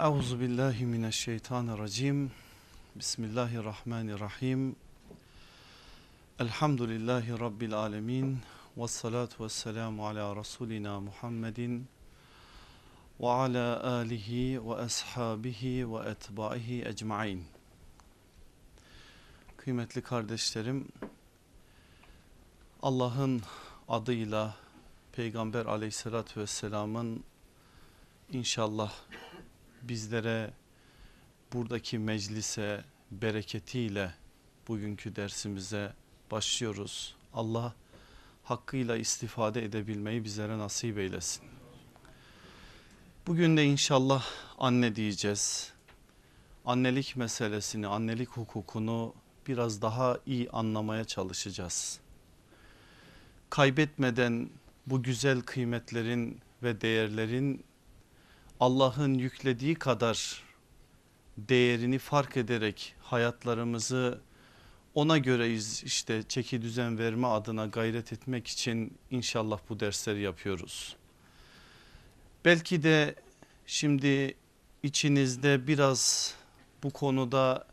Euzu billahi mineşşeytanirracim. Bismillahirrahmanirrahim. Elhamdülillahi rabbil alamin. Ves salatu vesselamu ala rasulina Muhammedin ve ala alihi ve ashabihi ve etbaihi ecmaîn. Kıymetli kardeşlerim, Allah'ın adıyla Peygamber aleyhissalatü vesselamın inşallah bizlere buradaki meclise bereketiyle bugünkü dersimize başlıyoruz. Allah hakkıyla istifade edebilmeyi bizlere nasip eylesin. Bugün de inşallah anne diyeceğiz. Annelik meselesini, annelik hukukunu biraz daha iyi anlamaya çalışacağız. Kaybetmeden bu güzel kıymetlerin ve değerlerin Allah'ın yüklediği kadar değerini fark ederek hayatlarımızı ona göreyiz işte çeki düzen verme adına gayret etmek için inşallah bu dersleri yapıyoruz. Belki de şimdi içinizde biraz bu konuda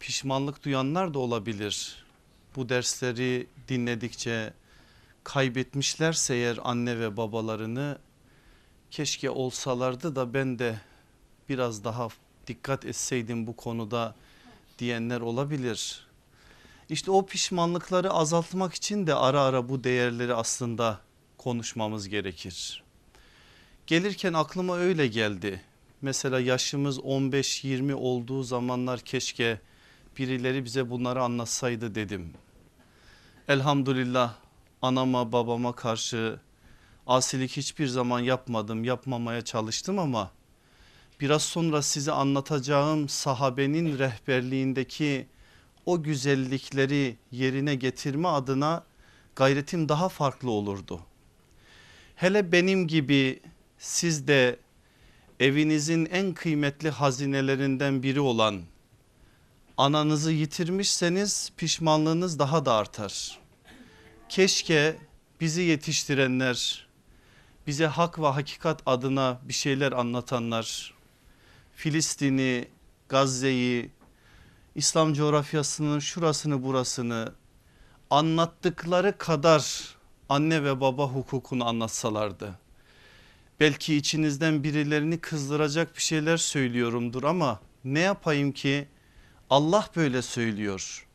pişmanlık duyanlar da olabilir. Bu dersleri dinledikçe kaybetmişlerse eğer anne ve babalarını keşke olsalardı da ben de biraz daha dikkat etseydim bu konuda diyenler olabilir. İşte o pişmanlıkları azaltmak için de ara ara bu değerleri aslında konuşmamız gerekir. Gelirken aklıma öyle geldi. Mesela yaşımız 15-20 olduğu zamanlar keşke birileri bize bunları anlatsaydı dedim. Elhamdülillah anama babama karşı asilik hiçbir zaman yapmadım yapmamaya çalıştım ama biraz sonra size anlatacağım sahabenin rehberliğindeki o güzellikleri yerine getirme adına gayretim daha farklı olurdu. Hele benim gibi siz de evinizin en kıymetli hazinelerinden biri olan ananızı yitirmişseniz pişmanlığınız daha da artar. Keşke bizi yetiştirenler bize hak ve hakikat adına bir şeyler anlatanlar Filistin'i, Gazze'yi, İslam coğrafyasının şurasını burasını anlattıkları kadar anne ve baba hukukunu anlatsalardı. Belki içinizden birilerini kızdıracak bir şeyler söylüyorumdur ama ne yapayım ki Allah böyle söylüyor.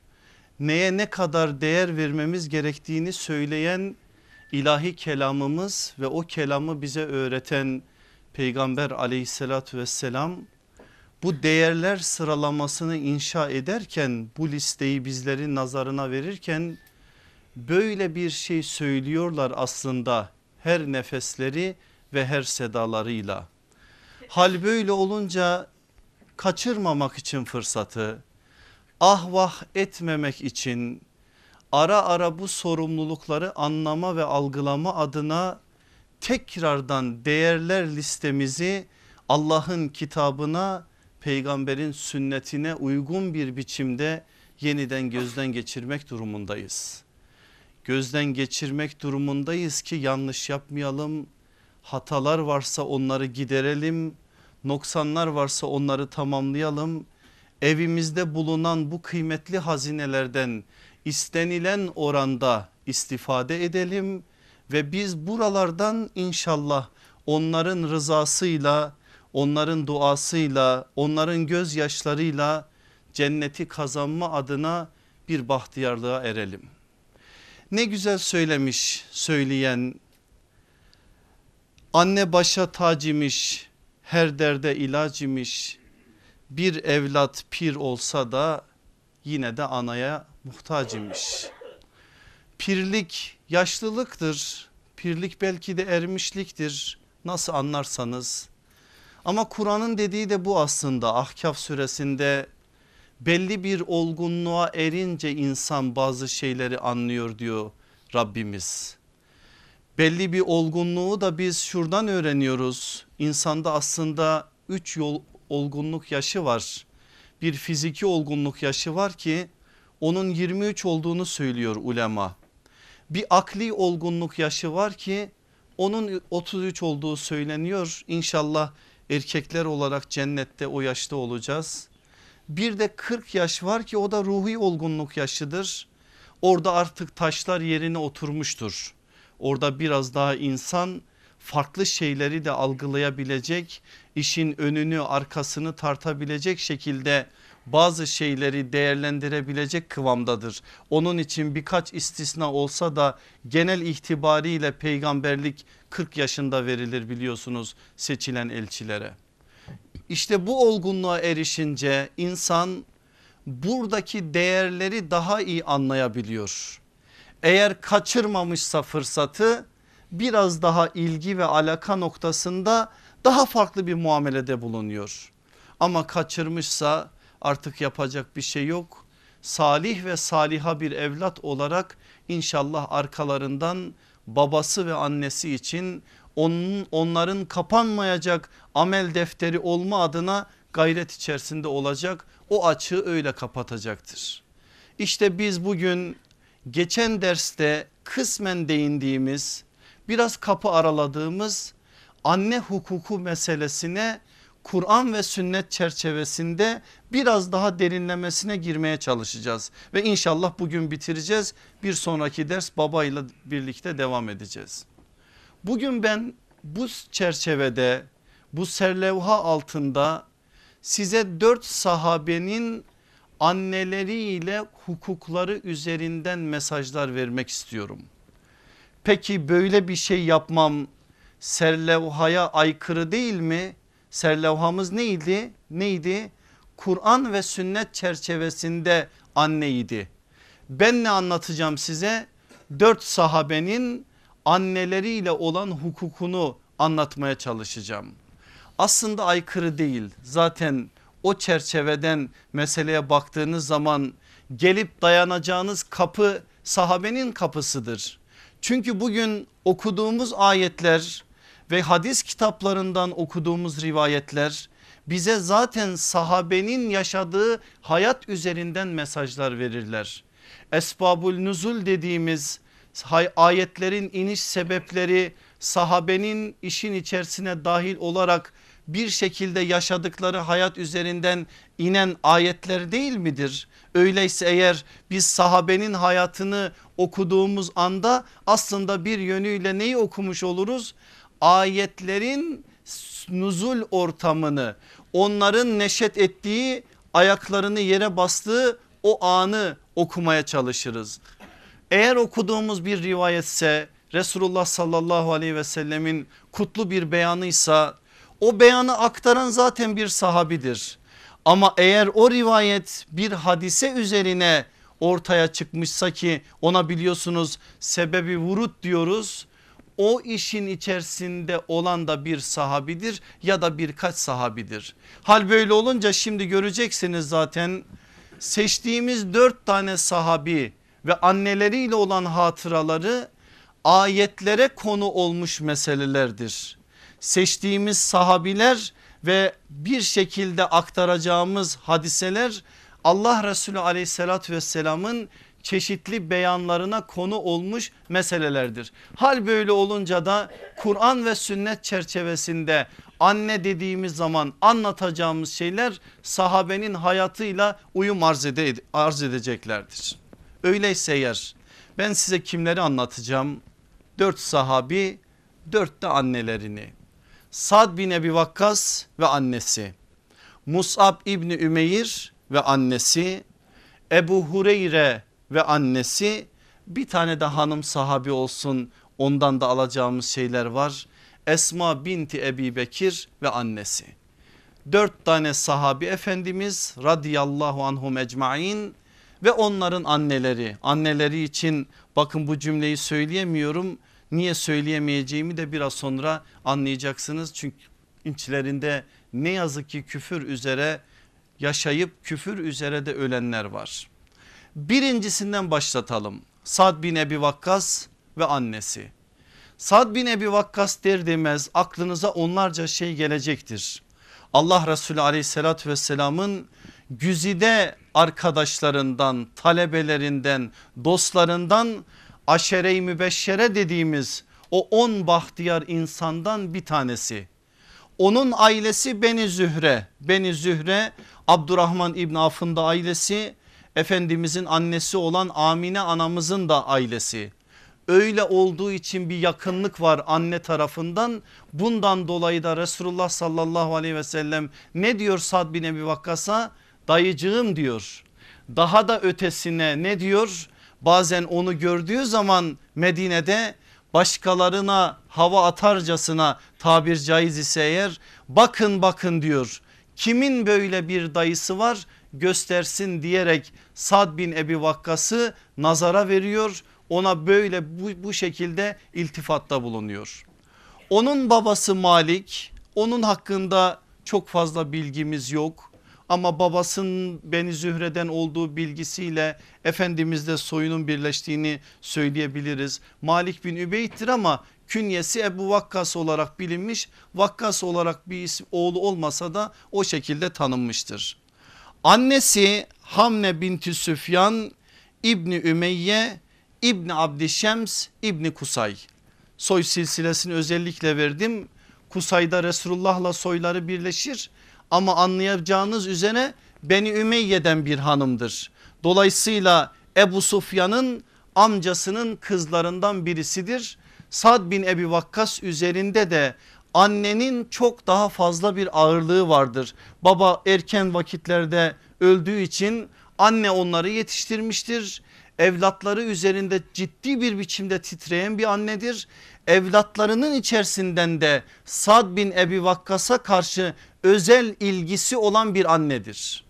Neye ne kadar değer vermemiz gerektiğini söyleyen ilahi kelamımız ve o kelamı bize öğreten peygamber aleyhissalatü vesselam bu değerler sıralamasını inşa ederken bu listeyi bizlerin nazarına verirken böyle bir şey söylüyorlar aslında her nefesleri ve her sedalarıyla. Hal böyle olunca kaçırmamak için fırsatı ah vah etmemek için ara ara bu sorumlulukları anlama ve algılama adına tekrardan değerler listemizi Allah'ın kitabına peygamberin sünnetine uygun bir biçimde yeniden gözden geçirmek durumundayız. Gözden geçirmek durumundayız ki yanlış yapmayalım. Hatalar varsa onları giderelim. Noksanlar varsa onları tamamlayalım. Evimizde bulunan bu kıymetli hazinelerden istenilen oranda istifade edelim ve biz buralardan inşallah onların rızasıyla onların duasıyla onların gözyaşlarıyla cenneti kazanma adına bir bahtiyarlığa erelim. Ne güzel söylemiş söyleyen anne başa tac imiş her derde ilaç imiş bir evlat pir olsa da yine de anaya muhtaç imiş. Pirlik yaşlılıktır pirlik belki de ermişliktir nasıl anlarsanız ama Kur'an'ın dediği de bu aslında Ahkaf suresinde belli bir olgunluğa erince insan bazı şeyleri anlıyor diyor Rabbimiz. Belli bir olgunluğu da biz şuradan öğreniyoruz. İnsanda aslında üç yol olgunluk yaşı var. Bir fiziki olgunluk yaşı var ki onun 23 olduğunu söylüyor ulema. Bir akli olgunluk yaşı var ki onun 33 olduğu söyleniyor. İnşallah erkekler olarak cennette o yaşta olacağız. Bir de 40 yaş var ki o da ruhi olgunluk yaşıdır. Orada artık taşlar yerine oturmuştur. Orada biraz daha insan farklı şeyleri de algılayabilecek, işin önünü arkasını tartabilecek şekilde bazı şeyleri değerlendirebilecek kıvamdadır. Onun için birkaç istisna olsa da genel itibariyle peygamberlik 40 yaşında verilir biliyorsunuz seçilen elçilere. İşte bu olgunluğa erişince insan buradaki değerleri daha iyi anlayabiliyor. Eğer kaçırmamışsa fırsatı biraz daha ilgi ve alaka noktasında daha farklı bir muamelede bulunuyor. Ama kaçırmışsa artık yapacak bir şey yok. Salih ve saliha bir evlat olarak inşallah arkalarından babası ve annesi için onun, onların kapanmayacak amel defteri olma adına gayret içerisinde olacak. O açığı öyle kapatacaktır. İşte biz bugün geçen derste kısmen değindiğimiz biraz kapı araladığımız anne hukuku meselesine Kur'an ve sünnet çerçevesinde biraz daha derinlemesine girmeye çalışacağız. Ve inşallah bugün bitireceğiz. Bir sonraki ders babayla birlikte devam edeceğiz. Bugün ben bu çerçevede bu serlevha altında size dört sahabenin anneleriyle hukukları üzerinden mesajlar vermek istiyorum. Peki böyle bir şey yapmam serlevhaya aykırı değil mi? Serlevhamız neydi? Neydi? Kur'an ve sünnet çerçevesinde anneydi. Ben ne anlatacağım size? Dört sahabenin anneleriyle olan hukukunu anlatmaya çalışacağım. Aslında aykırı değil zaten o çerçeveden meseleye baktığınız zaman gelip dayanacağınız kapı sahabenin kapısıdır. Çünkü bugün okuduğumuz ayetler ve hadis kitaplarından okuduğumuz rivayetler bize zaten sahabenin yaşadığı hayat üzerinden mesajlar verirler. Esbabul nuzul dediğimiz ayetlerin iniş sebepleri sahabenin işin içerisine dahil olarak bir şekilde yaşadıkları hayat üzerinden inen ayetler değil midir? Öyleyse eğer biz sahabenin hayatını okuduğumuz anda aslında bir yönüyle neyi okumuş oluruz? Ayetlerin nuzul ortamını onların neşet ettiği ayaklarını yere bastığı o anı okumaya çalışırız. Eğer okuduğumuz bir rivayetse Resulullah sallallahu aleyhi ve sellemin kutlu bir beyanıysa o beyanı aktaran zaten bir sahabidir. Ama eğer o rivayet bir hadise üzerine ortaya çıkmışsa ki ona biliyorsunuz sebebi vurut diyoruz. O işin içerisinde olan da bir sahabidir ya da birkaç sahabidir. Hal böyle olunca şimdi göreceksiniz zaten seçtiğimiz dört tane sahabi ve anneleriyle olan hatıraları ayetlere konu olmuş meselelerdir. Seçtiğimiz sahabiler ve bir şekilde aktaracağımız hadiseler Allah Resulü aleyhissalatü vesselamın çeşitli beyanlarına konu olmuş meselelerdir. Hal böyle olunca da Kur'an ve sünnet çerçevesinde anne dediğimiz zaman anlatacağımız şeyler sahabenin hayatıyla uyum arz, ede, arz edeceklerdir. Öyleyse eğer ben size kimleri anlatacağım? Dört sahabi dört de annelerini. Sad bin Ebi Vakkas ve annesi. Musab İbni Ümeyr ve annesi. Ebu Hureyre ve annesi. Bir tane de hanım sahabi olsun ondan da alacağımız şeyler var. Esma binti Ebi Bekir ve annesi. Dört tane sahabi efendimiz radıyallahu anhum ecmain ve onların anneleri. Anneleri için bakın bu cümleyi söyleyemiyorum. Niye söyleyemeyeceğimi de biraz sonra anlayacaksınız. Çünkü içlerinde ne yazık ki küfür üzere yaşayıp küfür üzere de ölenler var. Birincisinden başlatalım. Sad bin Ebi Vakkas ve annesi. Sad bin Ebi Vakkas der demez aklınıza onlarca şey gelecektir. Allah Resulü aleyhissalatü vesselamın güzide arkadaşlarından, talebelerinden, dostlarından aşere-i mübeşşere dediğimiz o on bahtiyar insandan bir tanesi. Onun ailesi Beni Zühre. Beni Zühre Abdurrahman İbn Af'ın da ailesi. Efendimizin annesi olan Amine anamızın da ailesi. Öyle olduğu için bir yakınlık var anne tarafından. Bundan dolayı da Resulullah sallallahu aleyhi ve sellem ne diyor Sad bin Ebi Vakkas'a? Dayıcığım diyor. Daha da ötesine ne diyor? Bazen onu gördüğü zaman Medine'de başkalarına hava atarcasına tabir caiz ise eğer bakın bakın diyor. Kimin böyle bir dayısı var göstersin diyerek Sad bin Ebi Vakkas'ı nazara veriyor. Ona böyle bu, bu şekilde iltifatta bulunuyor. Onun babası Malik onun hakkında çok fazla bilgimiz yok. Ama babasının Beni Zühre'den olduğu bilgisiyle Efendimiz'de soyunun birleştiğini söyleyebiliriz. Malik bin Übeyt'tir ama künyesi Ebu Vakkas olarak bilinmiş. Vakkas olarak bir isim, oğlu olmasa da o şekilde tanınmıştır. Annesi Hamne binti Süfyan İbni Ümeyye İbni Abdişems İbni Kusay. Soy silsilesini özellikle verdim. Kusay'da Resulullah'la soyları birleşir ama anlayacağınız üzere Beni Ümeyye'den bir hanımdır. Dolayısıyla Ebu Sufyan'ın amcasının kızlarından birisidir. Sad bin Ebi Vakkas üzerinde de annenin çok daha fazla bir ağırlığı vardır. Baba erken vakitlerde öldüğü için anne onları yetiştirmiştir. Evlatları üzerinde ciddi bir biçimde titreyen bir annedir. Evlatlarının içerisinden de Sad bin Ebi Vakkas'a karşı özel ilgisi olan bir annedir.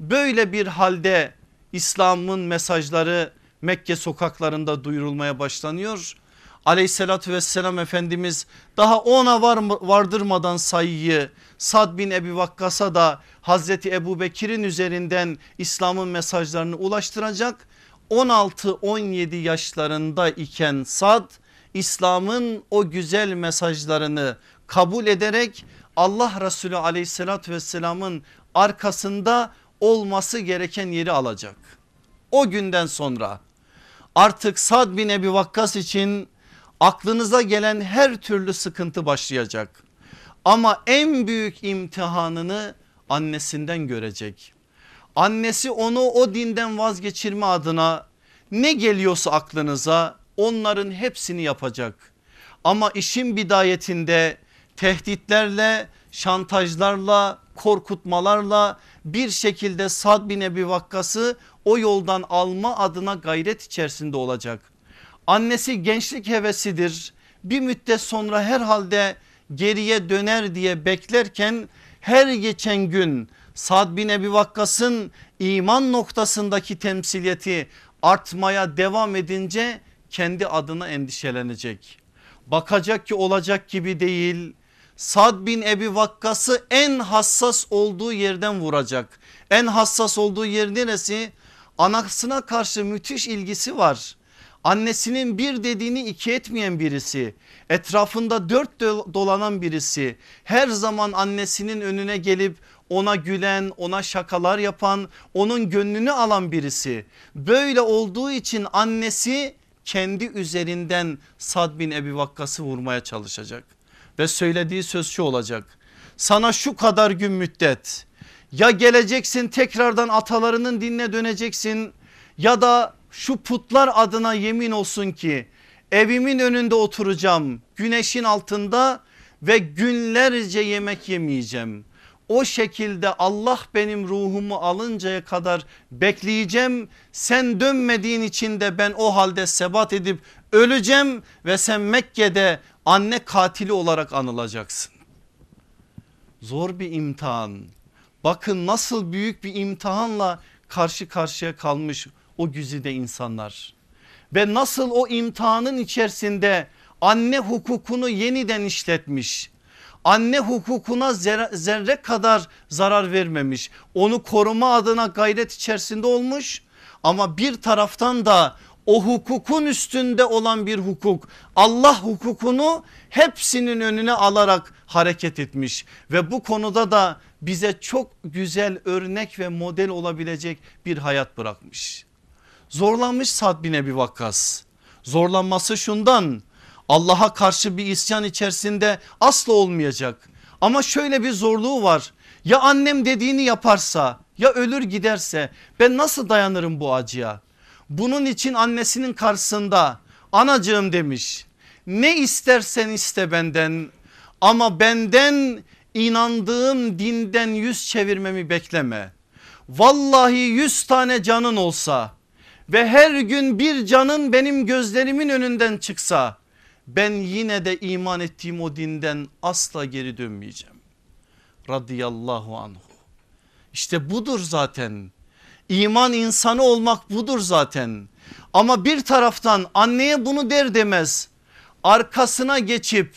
Böyle bir halde İslam'ın mesajları Mekke sokaklarında duyurulmaya başlanıyor. Aleyhissalatü vesselam Efendimiz daha ona var, vardırmadan sayıyı Sad bin Ebi Vakkas'a da Hazreti Ebu Bekir'in üzerinden İslam'ın mesajlarını ulaştıracak. 16-17 yaşlarında iken Sad İslam'ın o güzel mesajlarını kabul ederek Allah Resulü aleyhissalatü vesselamın arkasında olması gereken yeri alacak. O günden sonra artık Sad bin Ebi Vakkas için aklınıza gelen her türlü sıkıntı başlayacak. Ama en büyük imtihanını annesinden görecek. Annesi onu o dinden vazgeçirme adına ne geliyorsa aklınıza onların hepsini yapacak. Ama işin bidayetinde tehditlerle, şantajlarla, korkutmalarla bir şekilde Sad bin Ebi Vakkas'ı o yoldan alma adına gayret içerisinde olacak. Annesi gençlik hevesidir. Bir müddet sonra herhalde geriye döner diye beklerken her geçen gün Sad bin Ebi Vakkas'ın iman noktasındaki temsiliyeti artmaya devam edince kendi adına endişelenecek. Bakacak ki olacak gibi değil. Sad bin Ebi Vakkas'ı en hassas olduğu yerden vuracak. En hassas olduğu yer neresi? Anasına karşı müthiş ilgisi var. Annesinin bir dediğini iki etmeyen birisi. Etrafında dört dolanan birisi. Her zaman annesinin önüne gelip ona gülen ona şakalar yapan onun gönlünü alan birisi. Böyle olduğu için annesi kendi üzerinden Sad bin Ebi Vakkas'ı vurmaya çalışacak. Ve söylediği söz şu olacak. Sana şu kadar gün müddet ya geleceksin tekrardan atalarının dinine döneceksin ya da şu putlar adına yemin olsun ki evimin önünde oturacağım güneşin altında ve günlerce yemek yemeyeceğim. O şekilde Allah benim ruhumu alıncaya kadar bekleyeceğim. Sen dönmediğin için de ben o halde sebat edip öleceğim ve sen Mekke'de anne katili olarak anılacaksın. Zor bir imtihan. Bakın nasıl büyük bir imtihanla karşı karşıya kalmış o güzide insanlar. Ve nasıl o imtihanın içerisinde anne hukukunu yeniden işletmiş anne hukukuna zerre, kadar zarar vermemiş. Onu koruma adına gayret içerisinde olmuş ama bir taraftan da o hukukun üstünde olan bir hukuk Allah hukukunu hepsinin önüne alarak hareket etmiş ve bu konuda da bize çok güzel örnek ve model olabilecek bir hayat bırakmış. Zorlanmış Sad bin Ebi Vakkas zorlanması şundan Allah'a karşı bir isyan içerisinde asla olmayacak. Ama şöyle bir zorluğu var. Ya annem dediğini yaparsa ya ölür giderse ben nasıl dayanırım bu acıya? Bunun için annesinin karşısında anacığım demiş. Ne istersen iste benden ama benden inandığım dinden yüz çevirmemi bekleme. Vallahi yüz tane canın olsa ve her gün bir canın benim gözlerimin önünden çıksa ben yine de iman ettiğim o dinden asla geri dönmeyeceğim. Radıyallahu anhu. İşte budur zaten. İman insanı olmak budur zaten. Ama bir taraftan anneye bunu der demez arkasına geçip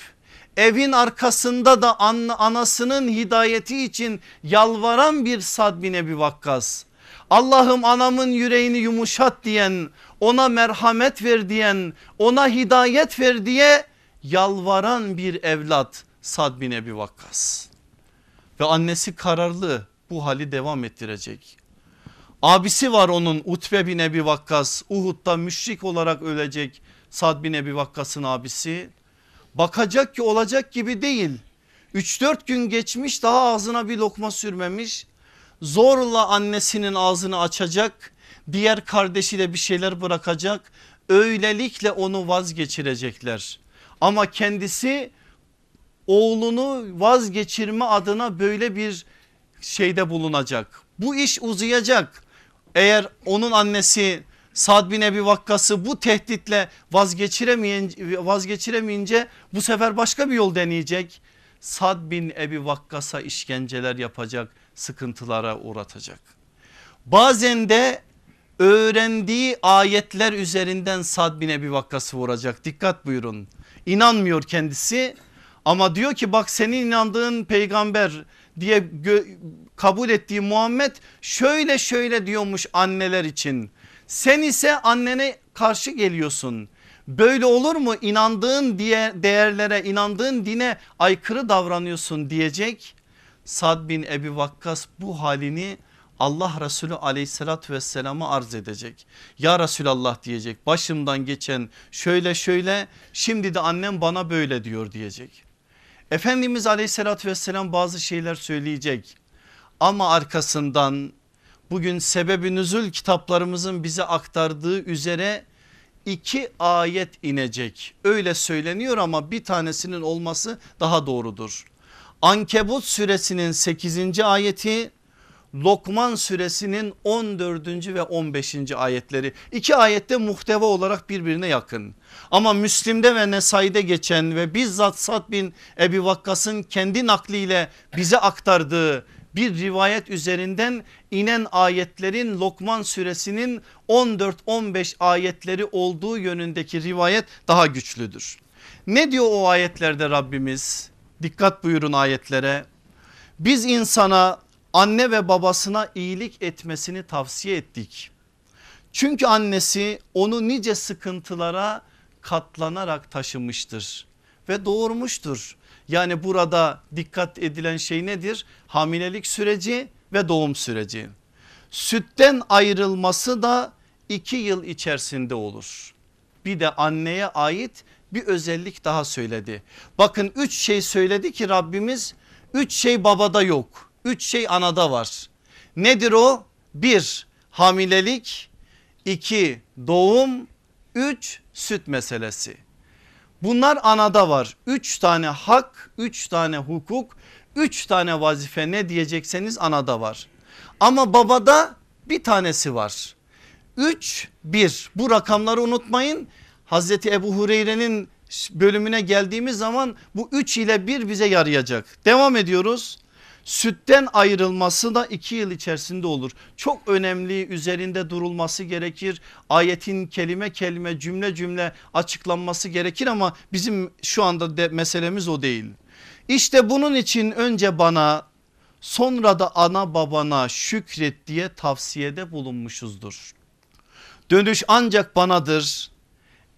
evin arkasında da an, anasının hidayeti için yalvaran bir Sad bin Ebi Vakkas. Allah'ım anamın yüreğini yumuşat diyen ona merhamet ver diyen ona hidayet ver diye yalvaran bir evlat Sad bin Ebi Vakkas. Ve annesi kararlı bu hali devam ettirecek. Abisi var onun Utbe bin Ebi Vakkas Uhud'da müşrik olarak ölecek Sad bin Ebi Vakkas'ın abisi. Bakacak ki olacak gibi değil. 3-4 gün geçmiş daha ağzına bir lokma sürmemiş. Zorla annesinin ağzını açacak. Diğer kardeşi de bir şeyler bırakacak. Öylelikle onu vazgeçirecekler. Ama kendisi oğlunu vazgeçirme adına böyle bir şeyde bulunacak. Bu iş uzayacak. Eğer onun annesi Sad bin Ebi Vakkas'ı bu tehditle vazgeçiremeyince, vazgeçiremeyince bu sefer başka bir yol deneyecek. Sad bin Ebi Vakkas'a işkenceler yapacak sıkıntılara uğratacak. Bazen de öğrendiği ayetler üzerinden Sad bin Ebi Vakkas'ı vuracak dikkat buyurun. İnanmıyor kendisi ama diyor ki bak senin inandığın peygamber diye kabul ettiği Muhammed şöyle şöyle diyormuş anneler için. Sen ise annene karşı geliyorsun. Böyle olur mu inandığın diye değerlere inandığın dine aykırı davranıyorsun diyecek. Sad bin Ebi Vakkas bu halini Allah Resulü aleyhissalatü vesselama arz edecek. Ya Resulallah diyecek başımdan geçen şöyle şöyle şimdi de annem bana böyle diyor diyecek. Efendimiz aleyhissalatü vesselam bazı şeyler söyleyecek ama arkasından bugün sebebi nüzul kitaplarımızın bize aktardığı üzere iki ayet inecek. Öyle söyleniyor ama bir tanesinin olması daha doğrudur. Ankebut suresinin 8. ayeti Lokman suresinin 14. ve 15. ayetleri. İki ayette muhteva olarak birbirine yakın. Ama Müslim'de ve Nesai'de geçen ve bizzat Sad bin Ebi Vakkas'ın kendi nakliyle bize aktardığı bir rivayet üzerinden inen ayetlerin Lokman suresinin 14-15 ayetleri olduğu yönündeki rivayet daha güçlüdür. Ne diyor o ayetlerde Rabbimiz? Dikkat buyurun ayetlere. Biz insana anne ve babasına iyilik etmesini tavsiye ettik. Çünkü annesi onu nice sıkıntılara katlanarak taşımıştır ve doğurmuştur. Yani burada dikkat edilen şey nedir? Hamilelik süreci ve doğum süreci. Sütten ayrılması da iki yıl içerisinde olur. Bir de anneye ait bir özellik daha söyledi. Bakın üç şey söyledi ki Rabbimiz üç şey babada yok. Üç şey anada var. Nedir o? Bir hamilelik, iki doğum, üç süt meselesi. Bunlar anada var. Üç tane hak, üç tane hukuk, üç tane vazife ne diyecekseniz anada var. Ama babada bir tanesi var. Üç bir bu rakamları unutmayın. Hazreti Ebu Hureyre'nin bölümüne geldiğimiz zaman bu üç ile bir bize yarayacak. Devam ediyoruz. Sütten ayrılması da iki yıl içerisinde olur. Çok önemli üzerinde durulması gerekir. Ayetin kelime kelime cümle cümle açıklanması gerekir ama bizim şu anda de meselemiz o değil. İşte bunun için önce bana sonra da ana babana şükret diye tavsiyede bulunmuşuzdur. Dönüş ancak banadır.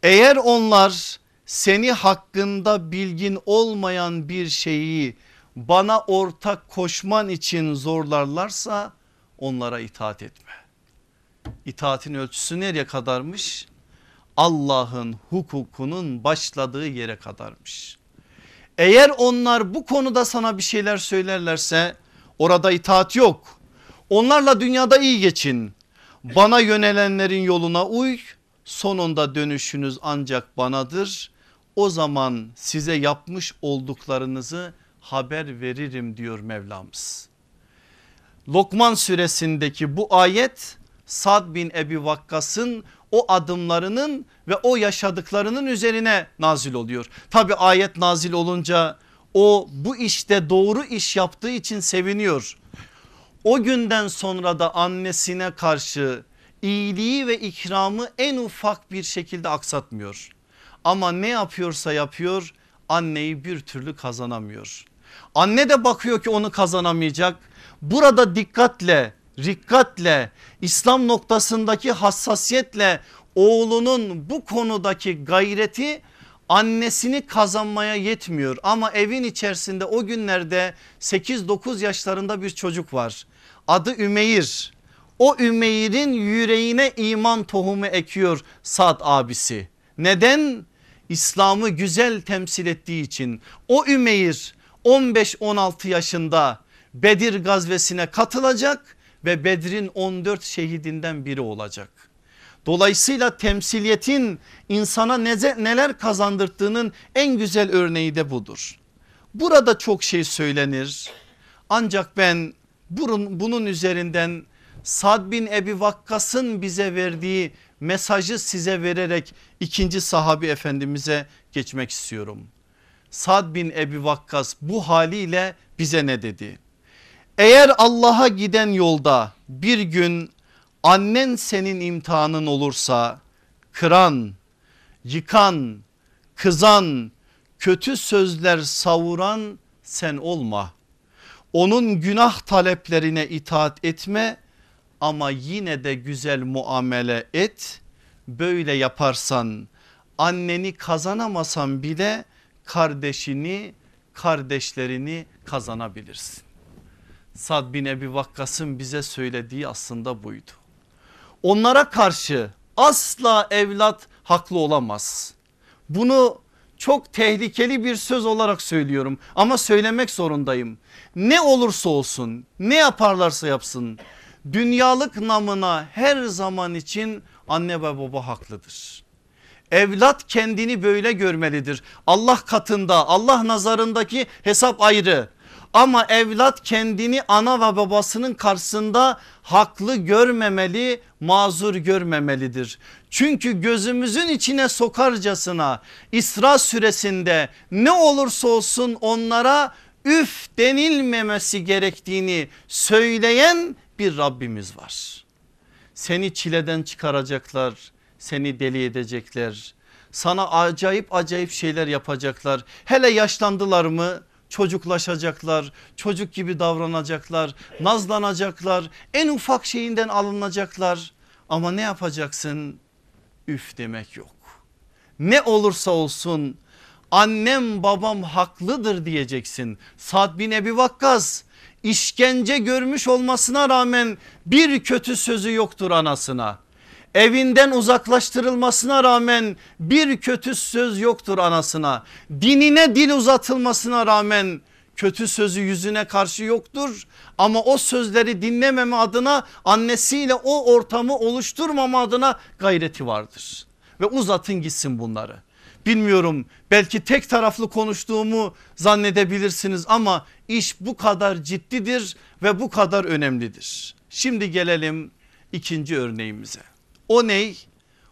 Eğer onlar seni hakkında bilgin olmayan bir şeyi bana ortak koşman için zorlarlarsa onlara itaat etme. İtaatin ölçüsü nereye kadarmış? Allah'ın hukukunun başladığı yere kadarmış. Eğer onlar bu konuda sana bir şeyler söylerlerse orada itaat yok. Onlarla dünyada iyi geçin. Bana yönelenlerin yoluna uy. Sonunda dönüşünüz ancak banadır. O zaman size yapmış olduklarınızı haber veririm diyor Mevlamız. Lokman suresindeki bu ayet Sad bin Ebi Vakkas'ın o adımlarının ve o yaşadıklarının üzerine nazil oluyor. Tabi ayet nazil olunca o bu işte doğru iş yaptığı için seviniyor. O günden sonra da annesine karşı iyiliği ve ikramı en ufak bir şekilde aksatmıyor. Ama ne yapıyorsa yapıyor anneyi bir türlü kazanamıyor. Anne de bakıyor ki onu kazanamayacak. Burada dikkatle, rikkatle, İslam noktasındaki hassasiyetle oğlunun bu konudaki gayreti annesini kazanmaya yetmiyor ama evin içerisinde o günlerde 8-9 yaşlarında bir çocuk var. Adı Ümeyr. O Ümeyr'in yüreğine iman tohumu ekiyor Sad abisi. Neden? İslam'ı güzel temsil ettiği için. O Ümeyr 15-16 yaşında Bedir gazvesine katılacak ve Bedir'in 14 şehidinden biri olacak. Dolayısıyla temsiliyetin insana neler kazandırdığının en güzel örneği de budur. Burada çok şey söylenir ancak ben bunun üzerinden Sad bin Ebi Vakkas'ın bize verdiği mesajı size vererek ikinci sahabi efendimize geçmek istiyorum. Sad bin Ebi Vakkas bu haliyle bize ne dedi? Eğer Allah'a giden yolda bir gün annen senin imtihanın olursa kıran, yıkan, kızan, kötü sözler savuran sen olma. Onun günah taleplerine itaat etme ama yine de güzel muamele et. Böyle yaparsan anneni kazanamasan bile kardeşini kardeşlerini kazanabilirsin. Sad bin Ebi Vakkas'ın bize söylediği aslında buydu. Onlara karşı asla evlat haklı olamaz. Bunu çok tehlikeli bir söz olarak söylüyorum ama söylemek zorundayım. Ne olursa olsun ne yaparlarsa yapsın dünyalık namına her zaman için anne ve baba haklıdır. Evlat kendini böyle görmelidir. Allah katında Allah nazarındaki hesap ayrı. Ama evlat kendini ana ve babasının karşısında haklı görmemeli, mazur görmemelidir. Çünkü gözümüzün içine sokarcasına İsra süresinde ne olursa olsun onlara üf denilmemesi gerektiğini söyleyen bir Rabbimiz var. Seni çileden çıkaracaklar, seni deli edecekler. Sana acayip acayip şeyler yapacaklar. Hele yaşlandılar mı çocuklaşacaklar, çocuk gibi davranacaklar, nazlanacaklar, en ufak şeyinden alınacaklar. Ama ne yapacaksın? Üf demek yok. Ne olursa olsun annem babam haklıdır diyeceksin. Sad bin Ebi Vakkas işkence görmüş olmasına rağmen bir kötü sözü yoktur anasına. Evinden uzaklaştırılmasına rağmen bir kötü söz yoktur anasına. Dinine dil uzatılmasına rağmen kötü sözü yüzüne karşı yoktur. Ama o sözleri dinlememe adına annesiyle o ortamı oluşturmama adına gayreti vardır. Ve uzatın gitsin bunları. Bilmiyorum belki tek taraflı konuştuğumu zannedebilirsiniz ama iş bu kadar ciddidir ve bu kadar önemlidir. Şimdi gelelim ikinci örneğimize. O ney?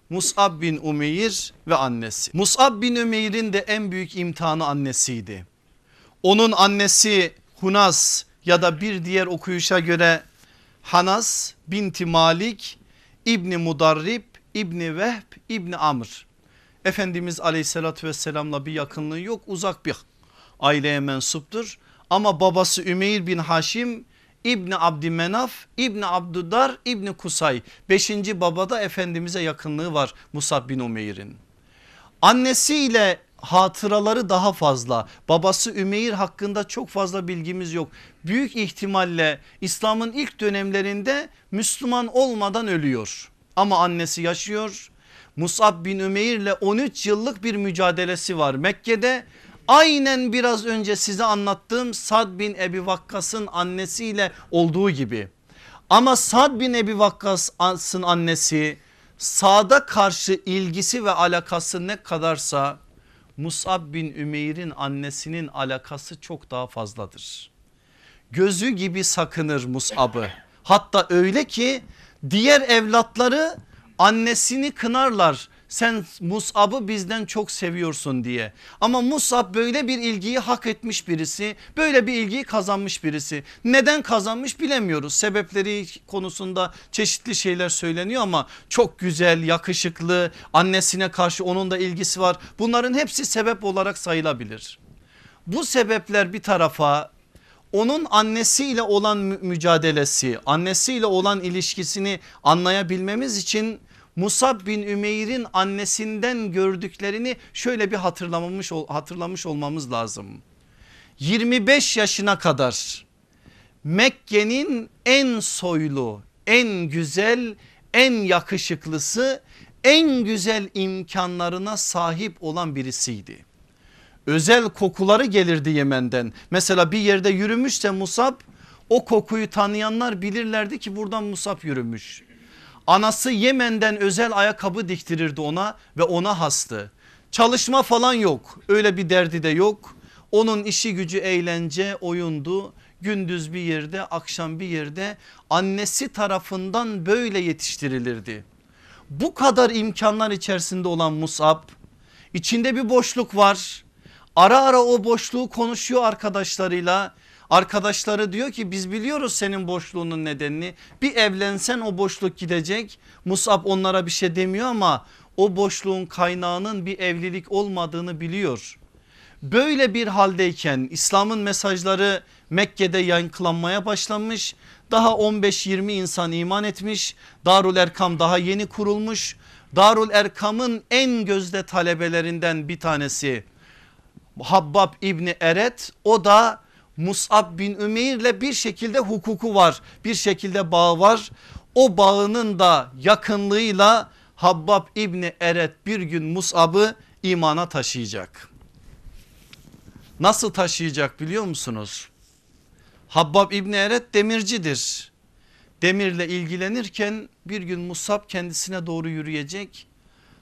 Mus'ab bin Umeyr ve annesi. Mus'ab bin Umeyr'in de en büyük imtihanı annesiydi. Onun annesi Hunas ya da bir diğer okuyuşa göre Hanas binti Malik İbni Mudarrib İbni Vehb İbni Amr. Efendimiz aleyhissalatü vesselamla bir yakınlığı yok uzak bir aileye mensuptur. Ama babası Ümeyr bin Haşim İbni Abdümenaf, İbni Abdüdar, İbni Kusay. Beşinci babada Efendimiz'e yakınlığı var Musab bin Umeyr'in. Annesiyle hatıraları daha fazla. Babası Ümeyr hakkında çok fazla bilgimiz yok. Büyük ihtimalle İslam'ın ilk dönemlerinde Müslüman olmadan ölüyor. Ama annesi yaşıyor. Musab bin Ümeyr ile 13 yıllık bir mücadelesi var Mekke'de Aynen biraz önce size anlattığım Sad bin Ebi Vakkas'ın annesiyle olduğu gibi. Ama Sad bin Ebi Vakkas'ın annesi Sad'a karşı ilgisi ve alakası ne kadarsa Musab bin Ümeyr'in annesinin alakası çok daha fazladır. Gözü gibi sakınır Musab'ı. Hatta öyle ki diğer evlatları annesini kınarlar sen Musab'ı bizden çok seviyorsun diye. Ama Musab böyle bir ilgiyi hak etmiş birisi böyle bir ilgiyi kazanmış birisi. Neden kazanmış bilemiyoruz sebepleri konusunda çeşitli şeyler söyleniyor ama çok güzel yakışıklı annesine karşı onun da ilgisi var. Bunların hepsi sebep olarak sayılabilir. Bu sebepler bir tarafa onun annesiyle olan mücadelesi annesiyle olan ilişkisini anlayabilmemiz için Musab bin Ümeyr'in annesinden gördüklerini şöyle bir hatırlamamış, hatırlamış olmamız lazım. 25 yaşına kadar Mekke'nin en soylu, en güzel, en yakışıklısı, en güzel imkanlarına sahip olan birisiydi. Özel kokuları gelirdi Yemen'den. Mesela bir yerde yürümüşse Musab o kokuyu tanıyanlar bilirlerdi ki buradan Musab yürümüş. Anası Yemen'den özel ayakkabı diktirirdi ona ve ona hastı. Çalışma falan yok öyle bir derdi de yok. Onun işi gücü eğlence oyundu gündüz bir yerde akşam bir yerde annesi tarafından böyle yetiştirilirdi. Bu kadar imkanlar içerisinde olan Musab içinde bir boşluk var. Ara ara o boşluğu konuşuyor arkadaşlarıyla Arkadaşları diyor ki biz biliyoruz senin boşluğunun nedenini. Bir evlensen o boşluk gidecek. Musab onlara bir şey demiyor ama o boşluğun kaynağının bir evlilik olmadığını biliyor. Böyle bir haldeyken İslam'ın mesajları Mekke'de yankılanmaya başlamış. Daha 15-20 insan iman etmiş. Darul Erkam daha yeni kurulmuş. Darul Erkam'ın en gözde talebelerinden bir tanesi Habbab İbni Eret o da Mus'ab bin Ümeyr ile bir şekilde hukuku var bir şekilde bağı var. O bağının da yakınlığıyla Habbab İbni Eret bir gün Mus'ab'ı imana taşıyacak. Nasıl taşıyacak biliyor musunuz? Habbab İbni Eret demircidir. Demirle ilgilenirken bir gün Musab kendisine doğru yürüyecek.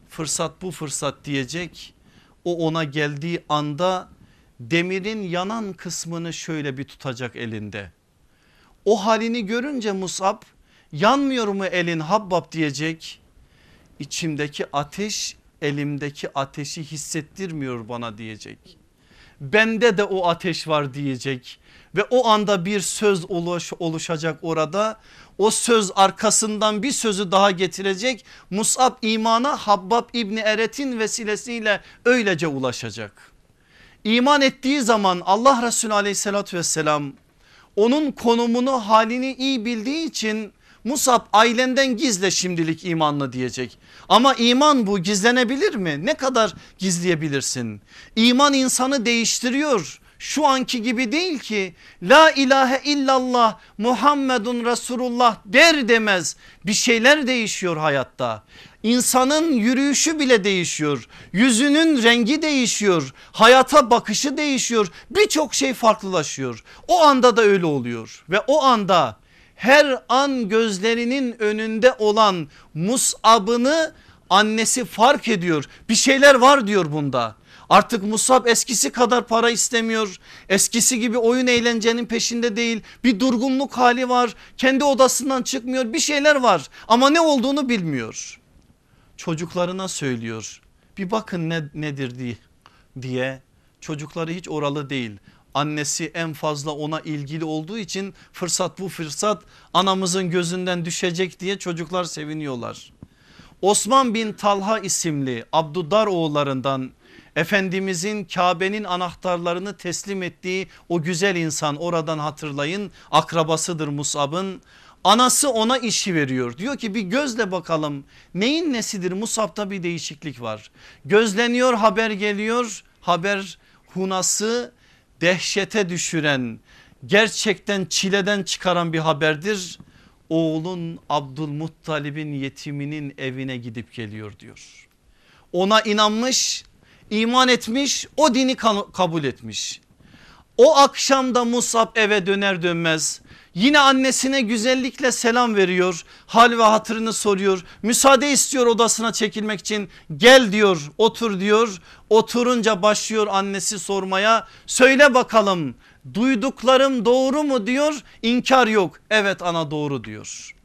Fırsat bu fırsat diyecek. O ona geldiği anda demirin yanan kısmını şöyle bir tutacak elinde. O halini görünce Musab yanmıyor mu elin Habbab diyecek. İçimdeki ateş elimdeki ateşi hissettirmiyor bana diyecek. Bende de o ateş var diyecek ve o anda bir söz oluş, oluşacak orada. O söz arkasından bir sözü daha getirecek. Musab imana Habbab İbni Eret'in vesilesiyle öylece ulaşacak. İman ettiği zaman Allah Resulü aleyhissalatü vesselam onun konumunu halini iyi bildiği için Musab ailenden gizle şimdilik imanlı diyecek. Ama iman bu gizlenebilir mi? Ne kadar gizleyebilirsin? İman insanı değiştiriyor. Şu anki gibi değil ki la ilahe illallah Muhammedun Resulullah der demez bir şeyler değişiyor hayatta. İnsanın yürüyüşü bile değişiyor. Yüzünün rengi değişiyor. Hayata bakışı değişiyor. Birçok şey farklılaşıyor. O anda da öyle oluyor ve o anda her an gözlerinin önünde olan Mus'ab'ını annesi fark ediyor. Bir şeyler var diyor bunda. Artık Musab eskisi kadar para istemiyor. Eskisi gibi oyun eğlencenin peşinde değil. Bir durgunluk hali var. Kendi odasından çıkmıyor. Bir şeyler var ama ne olduğunu bilmiyor çocuklarına söylüyor. Bir bakın ne, nedir diye, çocukları hiç oralı değil. Annesi en fazla ona ilgili olduğu için fırsat bu fırsat anamızın gözünden düşecek diye çocuklar seviniyorlar. Osman bin Talha isimli Abdudar oğullarından Efendimizin Kabe'nin anahtarlarını teslim ettiği o güzel insan oradan hatırlayın akrabasıdır Musab'ın Anası ona işi veriyor. Diyor ki bir gözle bakalım neyin nesidir Musab'da bir değişiklik var. Gözleniyor haber geliyor haber hunası dehşete düşüren gerçekten çileden çıkaran bir haberdir. Oğlun Abdülmuttalib'in yetiminin evine gidip geliyor diyor. Ona inanmış iman etmiş o dini kabul etmiş. O akşamda Musab eve döner dönmez Yine annesine güzellikle selam veriyor. Hal ve hatırını soruyor. Müsaade istiyor odasına çekilmek için. Gel diyor otur diyor. Oturunca başlıyor annesi sormaya. Söyle bakalım duyduklarım doğru mu diyor. İnkar yok. Evet ana doğru diyor.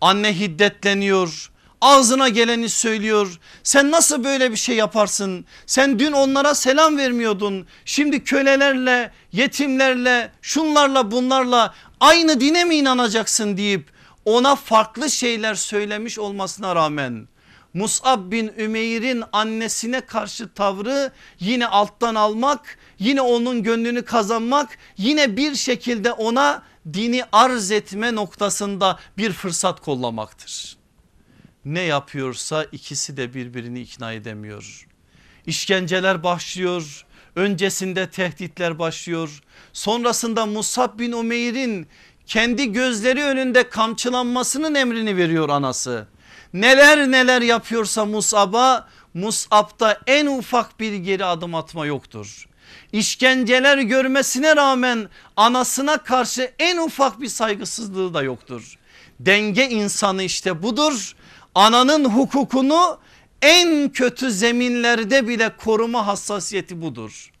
Anne hiddetleniyor ağzına geleni söylüyor. Sen nasıl böyle bir şey yaparsın? Sen dün onlara selam vermiyordun. Şimdi kölelerle, yetimlerle, şunlarla bunlarla aynı dine mi inanacaksın deyip ona farklı şeyler söylemiş olmasına rağmen Mus'ab bin Ümeyr'in annesine karşı tavrı yine alttan almak, yine onun gönlünü kazanmak, yine bir şekilde ona dini arz etme noktasında bir fırsat kollamaktır. Ne yapıyorsa ikisi de birbirini ikna edemiyor. İşkenceler başlıyor, öncesinde tehditler başlıyor. Sonrasında Musab bin Umeyr'in kendi gözleri önünde kamçılanmasının emrini veriyor anası. Neler neler yapıyorsa Musab'a Musab'da en ufak bir geri adım atma yoktur. İşkenceler görmesine rağmen anasına karşı en ufak bir saygısızlığı da yoktur. Denge insanı işte budur. Ananın hukukunu en kötü zeminlerde bile koruma hassasiyeti budur.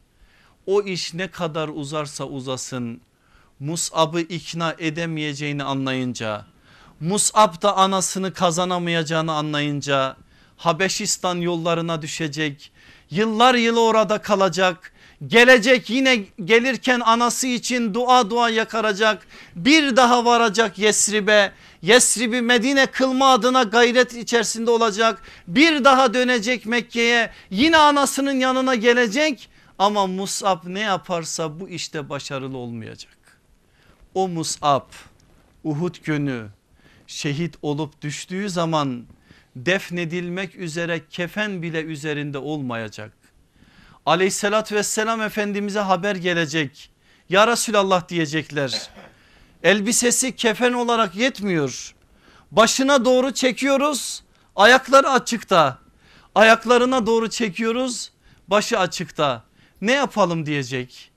O iş ne kadar uzarsa uzasın Mus'ab'ı ikna edemeyeceğini anlayınca Mus'ab da anasını kazanamayacağını anlayınca Habeşistan yollarına düşecek yıllar yılı orada kalacak gelecek yine gelirken anası için dua dua yakaracak bir daha varacak Yesrib'e Yesrib'i Medine kılma adına gayret içerisinde olacak bir daha dönecek Mekke'ye yine anasının yanına gelecek ama Musab ne yaparsa bu işte başarılı olmayacak. O Musab Uhud günü şehit olup düştüğü zaman defnedilmek üzere kefen bile üzerinde olmayacak. Aleyhissalatü vesselam Efendimiz'e haber gelecek. Ya Resulallah diyecekler. Elbisesi kefen olarak yetmiyor. Başına doğru çekiyoruz ayakları açıkta. Ayaklarına doğru çekiyoruz başı açıkta. Ne yapalım diyecek.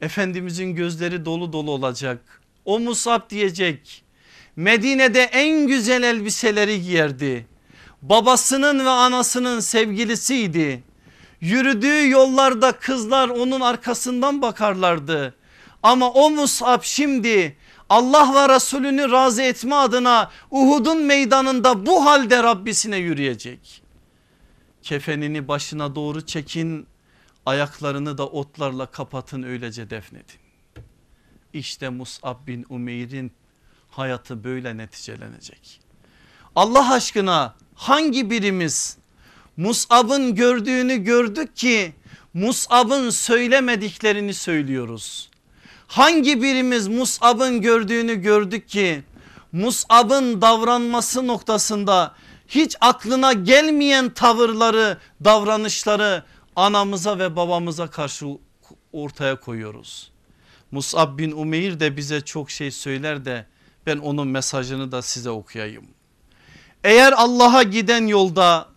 Efendimizin gözleri dolu dolu olacak. O Musab diyecek. Medine'de en güzel elbiseleri giyerdi. Babasının ve anasının sevgilisiydi. Yürüdüğü yollarda kızlar onun arkasından bakarlardı. Ama o Musab şimdi Allah ve Resulünü razı etme adına Uhud'un meydanında bu halde Rabbisine yürüyecek. Kefenini başına doğru çekin ayaklarını da otlarla kapatın öylece defnedin. İşte Mus'ab bin Umeyr'in hayatı böyle neticelenecek. Allah aşkına hangi birimiz Mus'ab'ın gördüğünü gördük ki Mus'ab'ın söylemediklerini söylüyoruz. Hangi birimiz Mus'ab'ın gördüğünü gördük ki Mus'ab'ın davranması noktasında hiç aklına gelmeyen tavırları davranışları anamıza ve babamıza karşı ortaya koyuyoruz. Mus'ab bin Umeyr de bize çok şey söyler de ben onun mesajını da size okuyayım. Eğer Allah'a giden yolda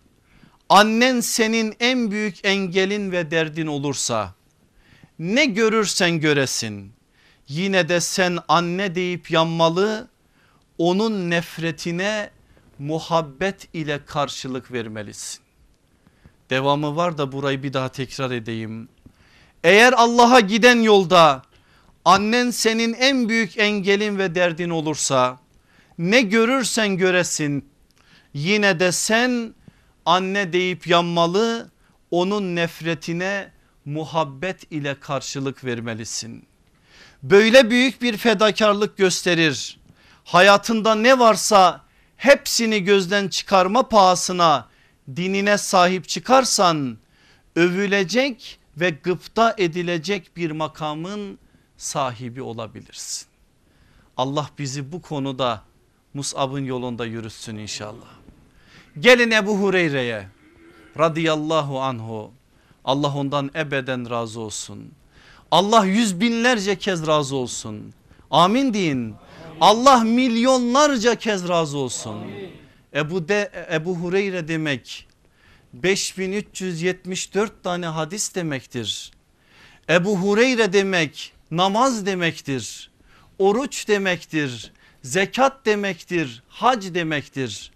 annen senin en büyük engelin ve derdin olursa ne görürsen göresin yine de sen anne deyip yanmalı onun nefretine muhabbet ile karşılık vermelisin. Devamı var da burayı bir daha tekrar edeyim. Eğer Allah'a giden yolda annen senin en büyük engelin ve derdin olursa ne görürsen göresin yine de sen anne deyip yanmalı onun nefretine muhabbet ile karşılık vermelisin. Böyle büyük bir fedakarlık gösterir. Hayatında ne varsa hepsini gözden çıkarma pahasına dinine sahip çıkarsan övülecek ve gıpta edilecek bir makamın sahibi olabilirsin. Allah bizi bu konuda Mus'ab'ın yolunda yürütsün inşallah. Gelin Ebu Hureyre'ye radıyallahu anhu Allah ondan ebeden razı olsun. Allah yüz binlerce kez razı olsun. Amin deyin. Allah milyonlarca kez razı olsun. Ebu, de, Ebu Hureyre demek 5374 tane hadis demektir. Ebu Hureyre demek namaz demektir. Oruç demektir. Zekat demektir. Hac demektir.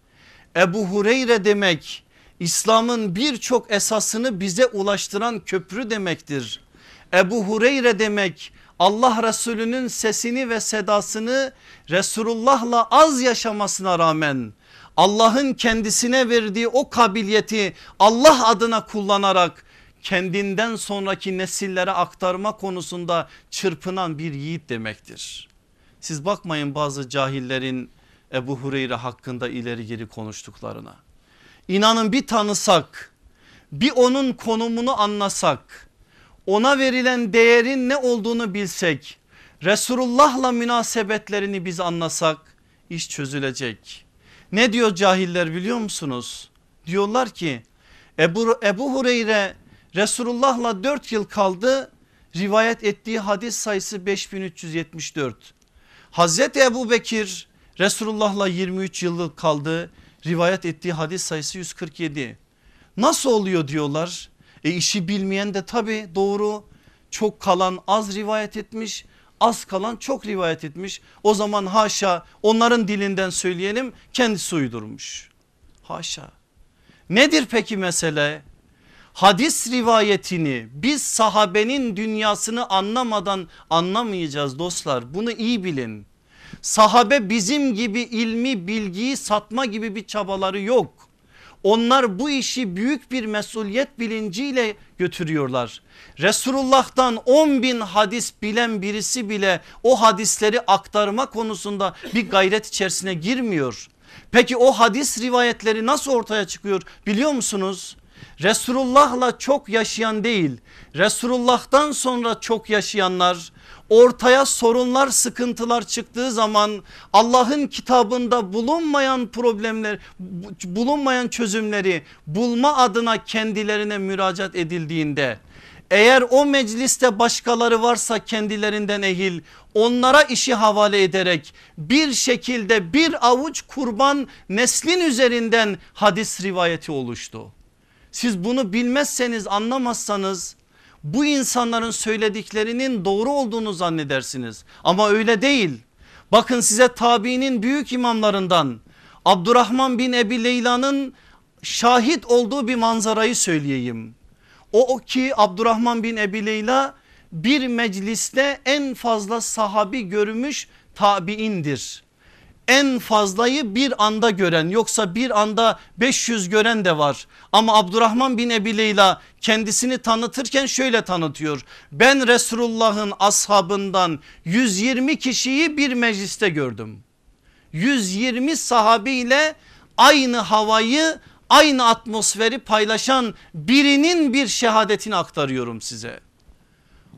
Ebu Hureyre demek İslam'ın birçok esasını bize ulaştıran köprü demektir. Ebu Hureyre demek Allah Resulü'nün sesini ve sedasını Resulullah'la az yaşamasına rağmen Allah'ın kendisine verdiği o kabiliyeti Allah adına kullanarak kendinden sonraki nesillere aktarma konusunda çırpınan bir yiğit demektir. Siz bakmayın bazı cahillerin Ebu Hureyre hakkında ileri geri konuştuklarına. İnanın bir tanısak bir onun konumunu anlasak ona verilen değerin ne olduğunu bilsek Resulullah'la münasebetlerini biz anlasak iş çözülecek. Ne diyor cahiller biliyor musunuz? Diyorlar ki Ebu, Ebu Hureyre Resulullah'la 4 yıl kaldı rivayet ettiği hadis sayısı 5374. Hazreti Ebu Bekir Resulullah'la 23 yıl kaldı rivayet ettiği hadis sayısı 147. Nasıl oluyor diyorlar. E işi bilmeyen de tabi doğru çok kalan az rivayet etmiş az kalan çok rivayet etmiş. O zaman haşa onların dilinden söyleyelim kendisi uydurmuş. Haşa. Nedir peki mesele? Hadis rivayetini biz sahabenin dünyasını anlamadan anlamayacağız dostlar. Bunu iyi bilin. Sahabe bizim gibi ilmi bilgiyi satma gibi bir çabaları yok. Onlar bu işi büyük bir mesuliyet bilinciyle götürüyorlar. Resulullah'tan 10 bin hadis bilen birisi bile o hadisleri aktarma konusunda bir gayret içerisine girmiyor. Peki o hadis rivayetleri nasıl ortaya çıkıyor biliyor musunuz? Resulullah'la çok yaşayan değil Resulullah'tan sonra çok yaşayanlar ortaya sorunlar sıkıntılar çıktığı zaman Allah'ın kitabında bulunmayan problemler bulunmayan çözümleri bulma adına kendilerine müracaat edildiğinde eğer o mecliste başkaları varsa kendilerinden ehil onlara işi havale ederek bir şekilde bir avuç kurban neslin üzerinden hadis rivayeti oluştu. Siz bunu bilmezseniz anlamazsanız bu insanların söylediklerinin doğru olduğunu zannedersiniz. Ama öyle değil. Bakın size tabiinin büyük imamlarından Abdurrahman bin Ebi Leyla'nın şahit olduğu bir manzarayı söyleyeyim. O ki Abdurrahman bin Ebi Leyla bir mecliste en fazla sahabi görmüş tabiindir en fazlayı bir anda gören yoksa bir anda 500 gören de var. Ama Abdurrahman bin Ebi Leyla kendisini tanıtırken şöyle tanıtıyor. Ben Resulullah'ın ashabından 120 kişiyi bir mecliste gördüm. 120 sahabiyle aynı havayı aynı atmosferi paylaşan birinin bir şehadetini aktarıyorum size.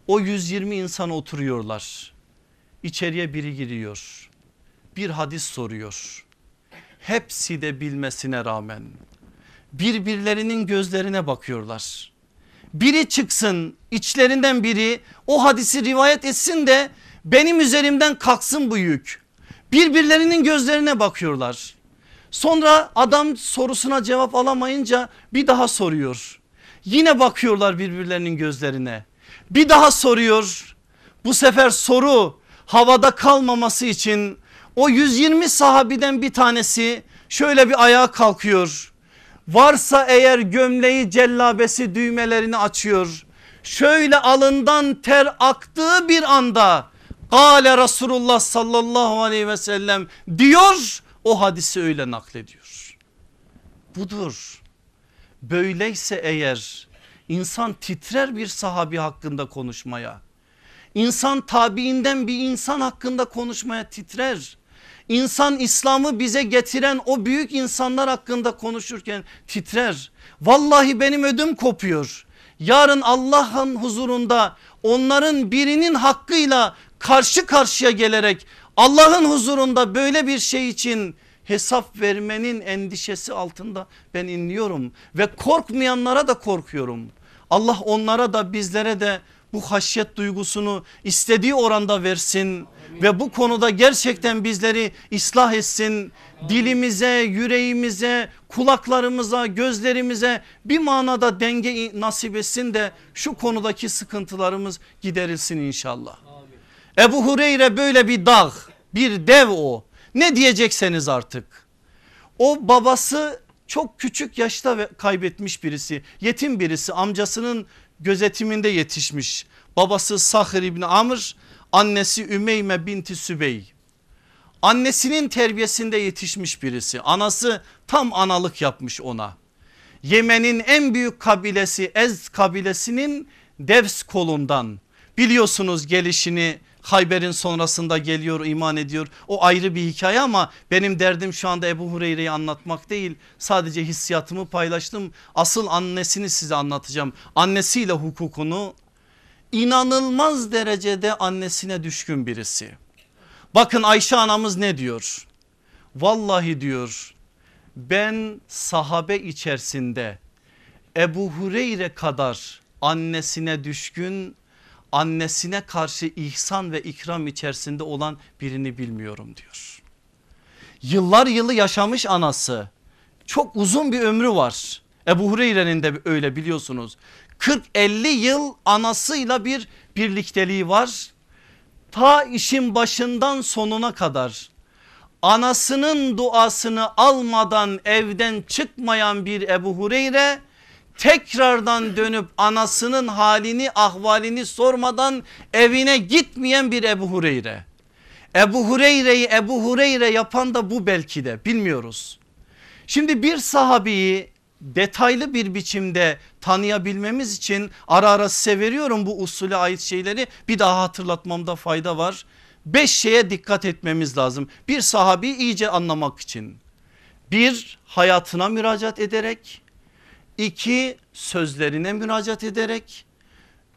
O 120 insan oturuyorlar. İçeriye biri giriyor bir hadis soruyor. Hepsi de bilmesine rağmen birbirlerinin gözlerine bakıyorlar. Biri çıksın içlerinden biri o hadisi rivayet etsin de benim üzerimden kalksın bu yük. Birbirlerinin gözlerine bakıyorlar. Sonra adam sorusuna cevap alamayınca bir daha soruyor. Yine bakıyorlar birbirlerinin gözlerine. Bir daha soruyor. Bu sefer soru havada kalmaması için o 120 sahabiden bir tanesi şöyle bir ayağa kalkıyor. Varsa eğer gömleği cellabesi düğmelerini açıyor. Şöyle alından ter aktığı bir anda Kale Resulullah sallallahu aleyhi ve sellem diyor o hadisi öyle naklediyor. Budur. Böyleyse eğer insan titrer bir sahabi hakkında konuşmaya. İnsan tabiinden bir insan hakkında konuşmaya titrer. İnsan İslam'ı bize getiren o büyük insanlar hakkında konuşurken titrer. Vallahi benim ödüm kopuyor. Yarın Allah'ın huzurunda onların birinin hakkıyla karşı karşıya gelerek Allah'ın huzurunda böyle bir şey için hesap vermenin endişesi altında ben inliyorum ve korkmayanlara da korkuyorum. Allah onlara da bizlere de bu haşyet duygusunu istediği oranda versin ve bu konuda gerçekten bizleri ıslah etsin. Dilimize, yüreğimize, kulaklarımıza, gözlerimize bir manada denge nasip etsin de şu konudaki sıkıntılarımız giderilsin inşallah. Ebu Hureyre böyle bir dağ, bir dev o. Ne diyecekseniz artık. O babası çok küçük yaşta kaybetmiş birisi. Yetim birisi amcasının gözetiminde yetişmiş. Babası Sahir İbni Amr annesi Ümeyme binti Sübey. Annesinin terbiyesinde yetişmiş birisi. Anası tam analık yapmış ona. Yemen'in en büyük kabilesi Ez kabilesinin Devs kolundan biliyorsunuz gelişini Hayber'in sonrasında geliyor iman ediyor. O ayrı bir hikaye ama benim derdim şu anda Ebu Hureyre'yi anlatmak değil. Sadece hissiyatımı paylaştım. Asıl annesini size anlatacağım. Annesiyle hukukunu inanılmaz derecede annesine düşkün birisi. Bakın Ayşe anamız ne diyor? Vallahi diyor ben sahabe içerisinde Ebu Hureyre kadar annesine düşkün annesine karşı ihsan ve ikram içerisinde olan birini bilmiyorum diyor. Yıllar yılı yaşamış anası çok uzun bir ömrü var. Ebu Hureyre'nin de öyle biliyorsunuz. 40-50 yıl anasıyla bir birlikteliği var. Ta işin başından sonuna kadar anasının duasını almadan evden çıkmayan bir Ebu Hureyre tekrardan dönüp anasının halini ahvalini sormadan evine gitmeyen bir Ebu Hureyre. Ebu Hureyre'yi Ebu Hureyre yapan da bu belki de bilmiyoruz. Şimdi bir sahabeyi detaylı bir biçimde tanıyabilmemiz için ara ara size veriyorum bu usule ait şeyleri bir daha hatırlatmamda fayda var. Beş şeye dikkat etmemiz lazım bir sahabi iyice anlamak için. Bir hayatına müracaat ederek, iki sözlerine müracaat ederek,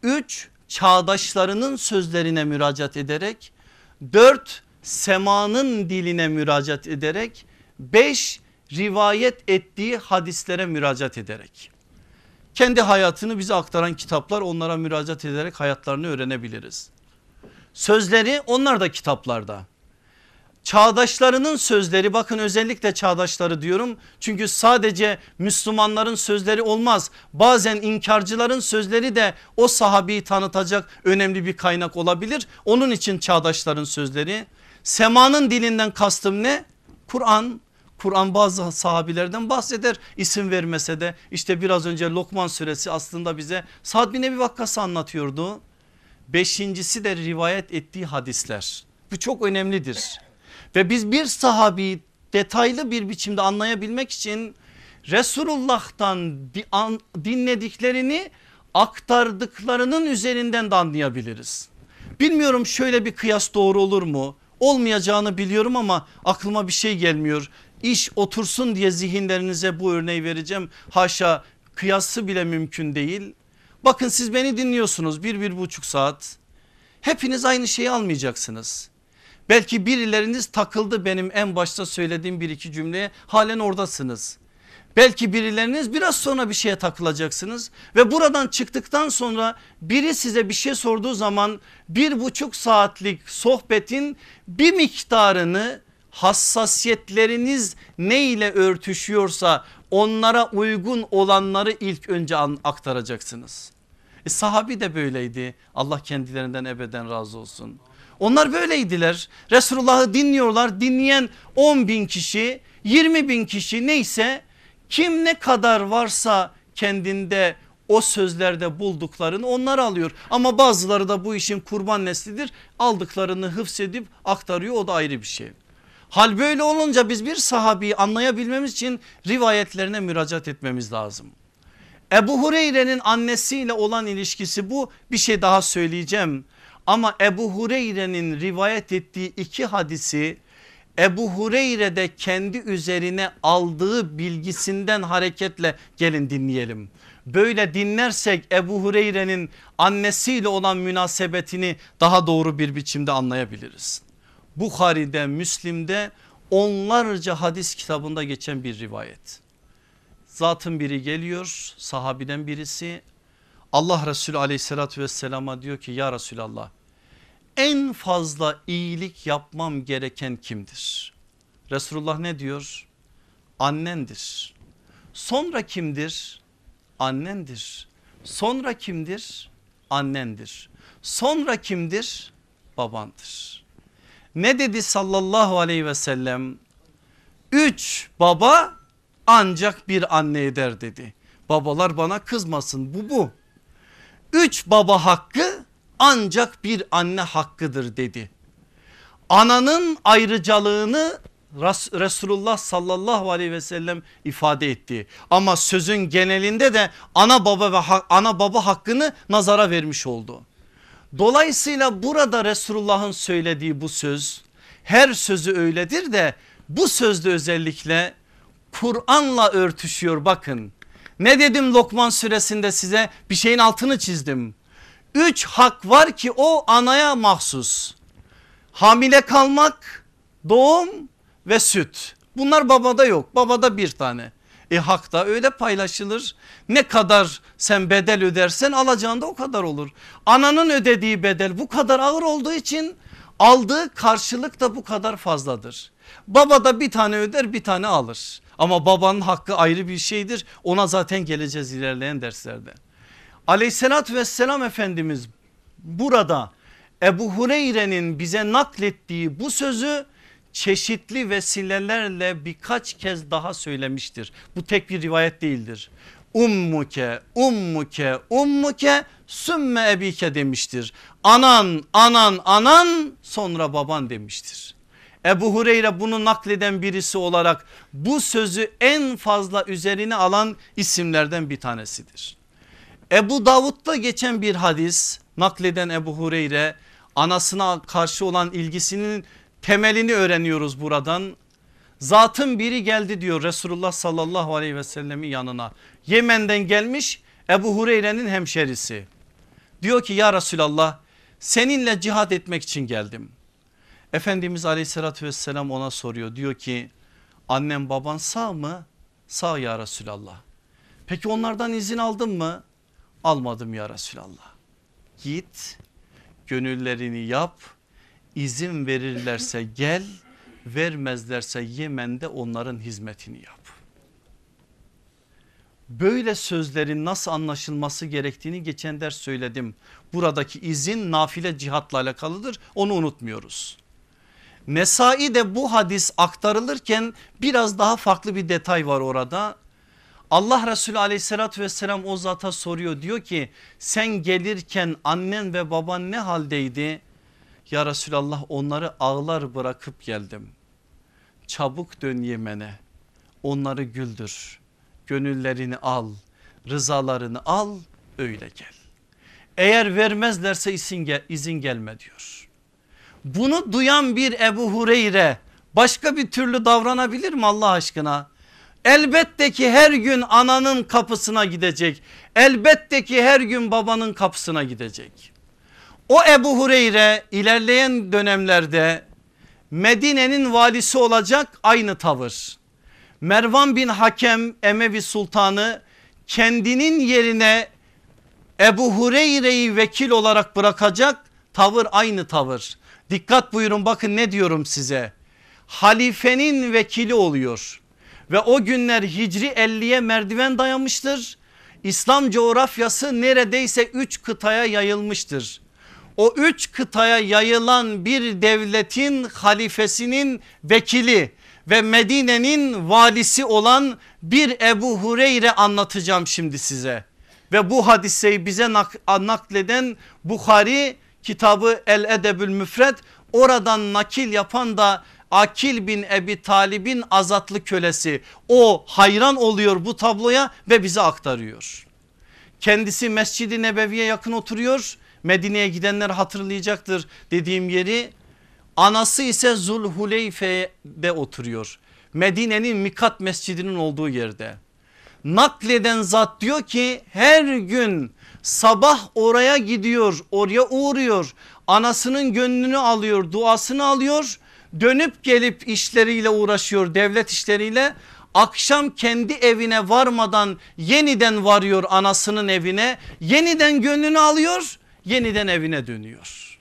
üç çağdaşlarının sözlerine müracaat ederek, dört semanın diline müracaat ederek, beş rivayet ettiği hadislere müracaat ederek. Kendi hayatını bize aktaran kitaplar onlara müracaat ederek hayatlarını öğrenebiliriz. Sözleri onlar da kitaplarda. Çağdaşlarının sözleri bakın özellikle çağdaşları diyorum. Çünkü sadece Müslümanların sözleri olmaz. Bazen inkarcıların sözleri de o sahabeyi tanıtacak önemli bir kaynak olabilir. Onun için çağdaşların sözleri. Semanın dilinden kastım ne? Kur'an, Kur'an bazı sahabilerden bahseder isim vermese de işte biraz önce Lokman suresi aslında bize Sad bin Ebi Vakkas'ı anlatıyordu. Beşincisi de rivayet ettiği hadisler. Bu çok önemlidir. Ve biz bir sahabi detaylı bir biçimde anlayabilmek için Resulullah'tan dinlediklerini aktardıklarının üzerinden de anlayabiliriz. Bilmiyorum şöyle bir kıyas doğru olur mu? Olmayacağını biliyorum ama aklıma bir şey gelmiyor. İş otursun diye zihinlerinize bu örneği vereceğim. Haşa kıyası bile mümkün değil. Bakın siz beni dinliyorsunuz bir bir buçuk saat. Hepiniz aynı şeyi almayacaksınız. Belki birileriniz takıldı benim en başta söylediğim bir iki cümleye halen oradasınız. Belki birileriniz biraz sonra bir şeye takılacaksınız ve buradan çıktıktan sonra biri size bir şey sorduğu zaman bir buçuk saatlik sohbetin bir miktarını hassasiyetleriniz ne ile örtüşüyorsa onlara uygun olanları ilk önce aktaracaksınız. E, sahabi de böyleydi Allah kendilerinden ebeden razı olsun. Onlar böyleydiler Resulullah'ı dinliyorlar dinleyen 10 bin kişi 20 bin kişi neyse kim ne kadar varsa kendinde o sözlerde bulduklarını onlar alıyor. Ama bazıları da bu işin kurban neslidir aldıklarını hıfsedip aktarıyor o da ayrı bir şey. Hal böyle olunca biz bir sahabeyi anlayabilmemiz için rivayetlerine müracaat etmemiz lazım. Ebu Hureyre'nin annesiyle olan ilişkisi bu bir şey daha söyleyeceğim. Ama Ebu Hureyre'nin rivayet ettiği iki hadisi Ebu Hureyre de kendi üzerine aldığı bilgisinden hareketle gelin dinleyelim. Böyle dinlersek Ebu Hureyre'nin annesiyle olan münasebetini daha doğru bir biçimde anlayabiliriz. Bukhari'de Müslim'de onlarca hadis kitabında geçen bir rivayet. Zatın biri geliyor sahabiden birisi Allah Resulü aleyhissalatü vesselama diyor ki ya Resulallah en fazla iyilik yapmam gereken kimdir? Resulullah ne diyor? Annendir. Sonra kimdir? Annendir. Sonra kimdir? Annendir. Sonra kimdir? Babandır. Ne dedi sallallahu aleyhi ve sellem? Üç baba ancak bir anne eder dedi. Babalar bana kızmasın bu bu. Üç baba hakkı ancak bir anne hakkıdır dedi. Ananın ayrıcalığını Resulullah sallallahu aleyhi ve sellem ifade etti. Ama sözün genelinde de ana baba ve ana baba hakkını nazara vermiş oldu. Dolayısıyla burada Resulullah'ın söylediği bu söz her sözü öyledir de bu sözde özellikle Kur'an'la örtüşüyor bakın. Ne dedim Lokman suresinde size bir şeyin altını çizdim. Üç hak var ki o anaya mahsus. Hamile kalmak, doğum ve süt. Bunlar babada yok babada bir tane. E hak da öyle paylaşılır. Ne kadar sen bedel ödersen alacağın da o kadar olur. Ananın ödediği bedel bu kadar ağır olduğu için aldığı karşılık da bu kadar fazladır. Baba da bir tane öder bir tane alır. Ama babanın hakkı ayrı bir şeydir. Ona zaten geleceğiz ilerleyen derslerde. Aleyhissalatü vesselam Efendimiz burada Ebu Hureyre'nin bize naklettiği bu sözü çeşitli vesilelerle birkaç kez daha söylemiştir. Bu tek bir rivayet değildir. Ummuke, ummuke, ummuke, sümme ebike demiştir. Anan, anan, anan sonra baban demiştir. Ebu Hureyre bunu nakleden birisi olarak bu sözü en fazla üzerine alan isimlerden bir tanesidir. Ebu Davud'da geçen bir hadis nakleden Ebu Hureyre anasına karşı olan ilgisinin temelini öğreniyoruz buradan. Zatın biri geldi diyor Resulullah sallallahu aleyhi ve sellemin yanına. Yemen'den gelmiş Ebu Hureyre'nin hemşerisi. Diyor ki ya Resulallah seninle cihad etmek için geldim. Efendimiz aleyhissalatü vesselam ona soruyor diyor ki annem baban sağ mı? Sağ ya Resulallah. Peki onlardan izin aldın mı? Almadım ya Resulallah. Git gönüllerini yap izin verirlerse gel vermezlerse Yemen'de onların hizmetini yap. Böyle sözlerin nasıl anlaşılması gerektiğini geçen ders söyledim. Buradaki izin nafile cihatla alakalıdır onu unutmuyoruz. Nesai de bu hadis aktarılırken biraz daha farklı bir detay var orada. Allah Resulü aleyhissalatü vesselam o zata soruyor diyor ki sen gelirken annen ve baban ne haldeydi? Ya Resulallah onları ağlar bırakıp geldim. Çabuk dön Yemen'e onları güldür gönüllerini al rızalarını al öyle gel. Eğer vermezlerse izin, izin gelme diyor. Bunu duyan bir Ebu Hureyre başka bir türlü davranabilir mi Allah aşkına? Elbette ki her gün ananın kapısına gidecek. Elbette ki her gün babanın kapısına gidecek. O Ebu Hureyre ilerleyen dönemlerde Medine'nin valisi olacak aynı tavır. Mervan bin Hakem Emevi Sultanı kendinin yerine Ebu Hureyre'yi vekil olarak bırakacak tavır aynı tavır. Dikkat buyurun bakın ne diyorum size. Halifenin vekili oluyor ve o günler Hicri 50'ye merdiven dayamıştır. İslam coğrafyası neredeyse 3 kıtaya yayılmıştır. O üç kıtaya yayılan bir devletin halifesinin vekili ve Medine'nin valisi olan bir Ebu Hureyre anlatacağım şimdi size. Ve bu hadiseyi bize nak nakleden Bukhari kitabı El Edebül Müfred oradan nakil yapan da Akil bin Ebi Talib'in azatlı kölesi o hayran oluyor bu tabloya ve bize aktarıyor. Kendisi Mescid-i Nebevi'ye yakın oturuyor. Medine'ye gidenler hatırlayacaktır dediğim yeri. Anası ise Zulhuleyfe'de oturuyor. Medine'nin Mikat Mescidi'nin olduğu yerde. Nakleden zat diyor ki her gün sabah oraya gidiyor oraya uğruyor anasının gönlünü alıyor duasını alıyor dönüp gelip işleriyle uğraşıyor devlet işleriyle akşam kendi evine varmadan yeniden varıyor anasının evine. Yeniden gönlünü alıyor yeniden evine dönüyor.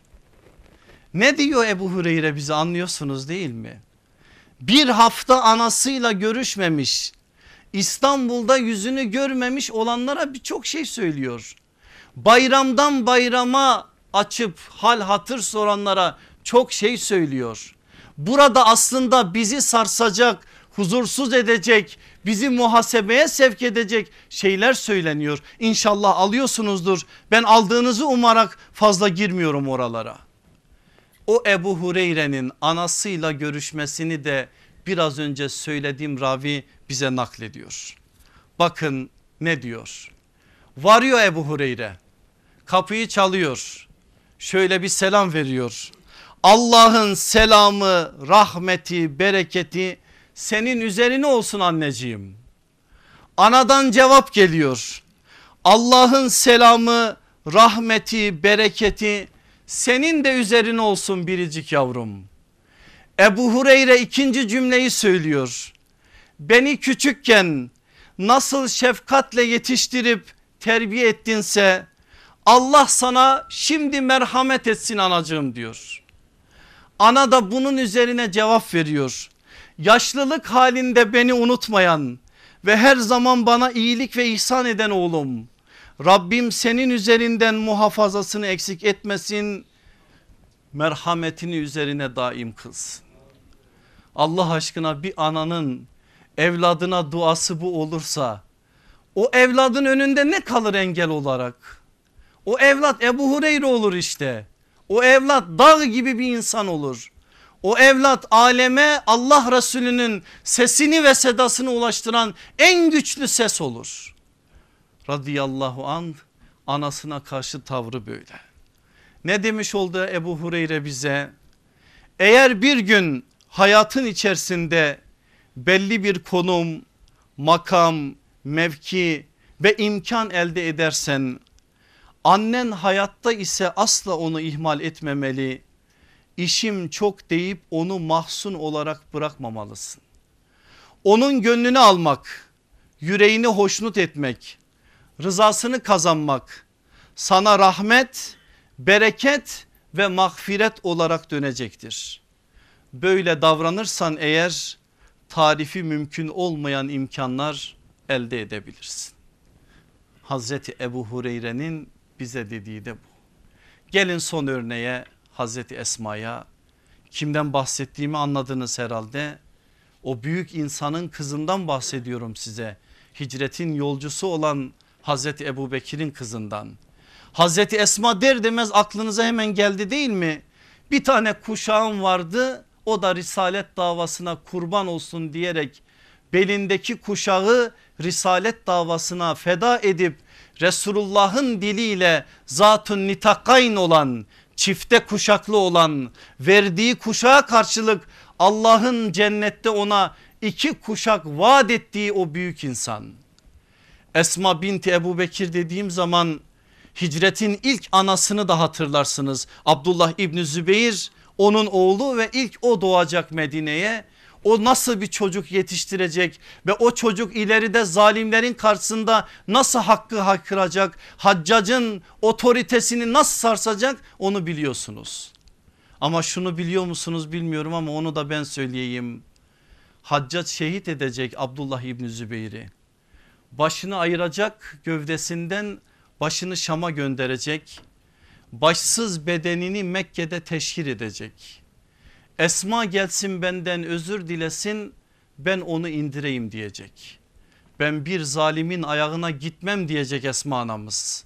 Ne diyor Ebu Hureyre bize anlıyorsunuz değil mi? Bir hafta anasıyla görüşmemiş İstanbul'da yüzünü görmemiş olanlara birçok şey söylüyor. Bayramdan bayrama açıp hal hatır soranlara çok şey söylüyor. Burada aslında bizi sarsacak, huzursuz edecek, bizi muhasebeye sevk edecek şeyler söyleniyor. İnşallah alıyorsunuzdur. Ben aldığınızı umarak fazla girmiyorum oralara. O Ebu Hureyre'nin anasıyla görüşmesini de biraz önce söylediğim ravi bize naklediyor. Bakın ne diyor? Varıyor Ebu Hureyre kapıyı çalıyor. Şöyle bir selam veriyor. Allah'ın selamı, rahmeti, bereketi senin üzerine olsun anneciğim. Anadan cevap geliyor. Allah'ın selamı, rahmeti, bereketi senin de üzerine olsun biricik yavrum. Ebu Hureyre ikinci cümleyi söylüyor. Beni küçükken nasıl şefkatle yetiştirip terbiye ettinse Allah sana şimdi merhamet etsin anacığım diyor. Ana da bunun üzerine cevap veriyor. Yaşlılık halinde beni unutmayan ve her zaman bana iyilik ve ihsan eden oğlum. Rabbim senin üzerinden muhafazasını eksik etmesin. Merhametini üzerine daim kılsın. Allah aşkına bir ananın evladına duası bu olursa o evladın önünde ne kalır engel olarak? O evlat Ebu Hureyre olur işte. O evlat dağ gibi bir insan olur. O evlat aleme Allah Resulü'nün sesini ve sedasını ulaştıran en güçlü ses olur. Radıyallahu an anasına karşı tavrı böyle. Ne demiş oldu Ebu Hureyre bize? Eğer bir gün hayatın içerisinde belli bir konum, makam, mevki ve imkan elde edersen annen hayatta ise asla onu ihmal etmemeli. İşim çok deyip onu mahzun olarak bırakmamalısın. Onun gönlünü almak, yüreğini hoşnut etmek, rızasını kazanmak sana rahmet, bereket ve mağfiret olarak dönecektir. Böyle davranırsan eğer tarifi mümkün olmayan imkanlar elde edebilirsin. Hazreti Ebu Hureyre'nin bize dediği de bu. Gelin son örneğe Hazreti Esma'ya kimden bahsettiğimi anladınız herhalde. O büyük insanın kızından bahsediyorum size. Hicretin yolcusu olan Hazreti Ebu Bekir'in kızından. Hazreti Esma der demez aklınıza hemen geldi değil mi? Bir tane kuşağım vardı o da risalet davasına kurban olsun diyerek belindeki kuşağı risalet davasına feda edip Resulullah'ın diliyle zatun nitakayn olan çifte kuşaklı olan verdiği kuşağa karşılık Allah'ın cennette ona iki kuşak vaat ettiği o büyük insan. Esma binti Ebu Bekir dediğim zaman hicretin ilk anasını da hatırlarsınız. Abdullah İbni Zübeyir onun oğlu ve ilk o doğacak Medine'ye o nasıl bir çocuk yetiştirecek ve o çocuk ileride zalimlerin karşısında nasıl hakkı hakkıracak haccacın otoritesini nasıl sarsacak onu biliyorsunuz. Ama şunu biliyor musunuz bilmiyorum ama onu da ben söyleyeyim. Haccac şehit edecek Abdullah İbni Zübeyir'i. Başını ayıracak gövdesinden başını Şam'a gönderecek. Başsız bedenini Mekke'de teşhir edecek Esma gelsin benden özür dilesin ben onu indireyim diyecek. Ben bir zalimin ayağına gitmem diyecek Esma anamız.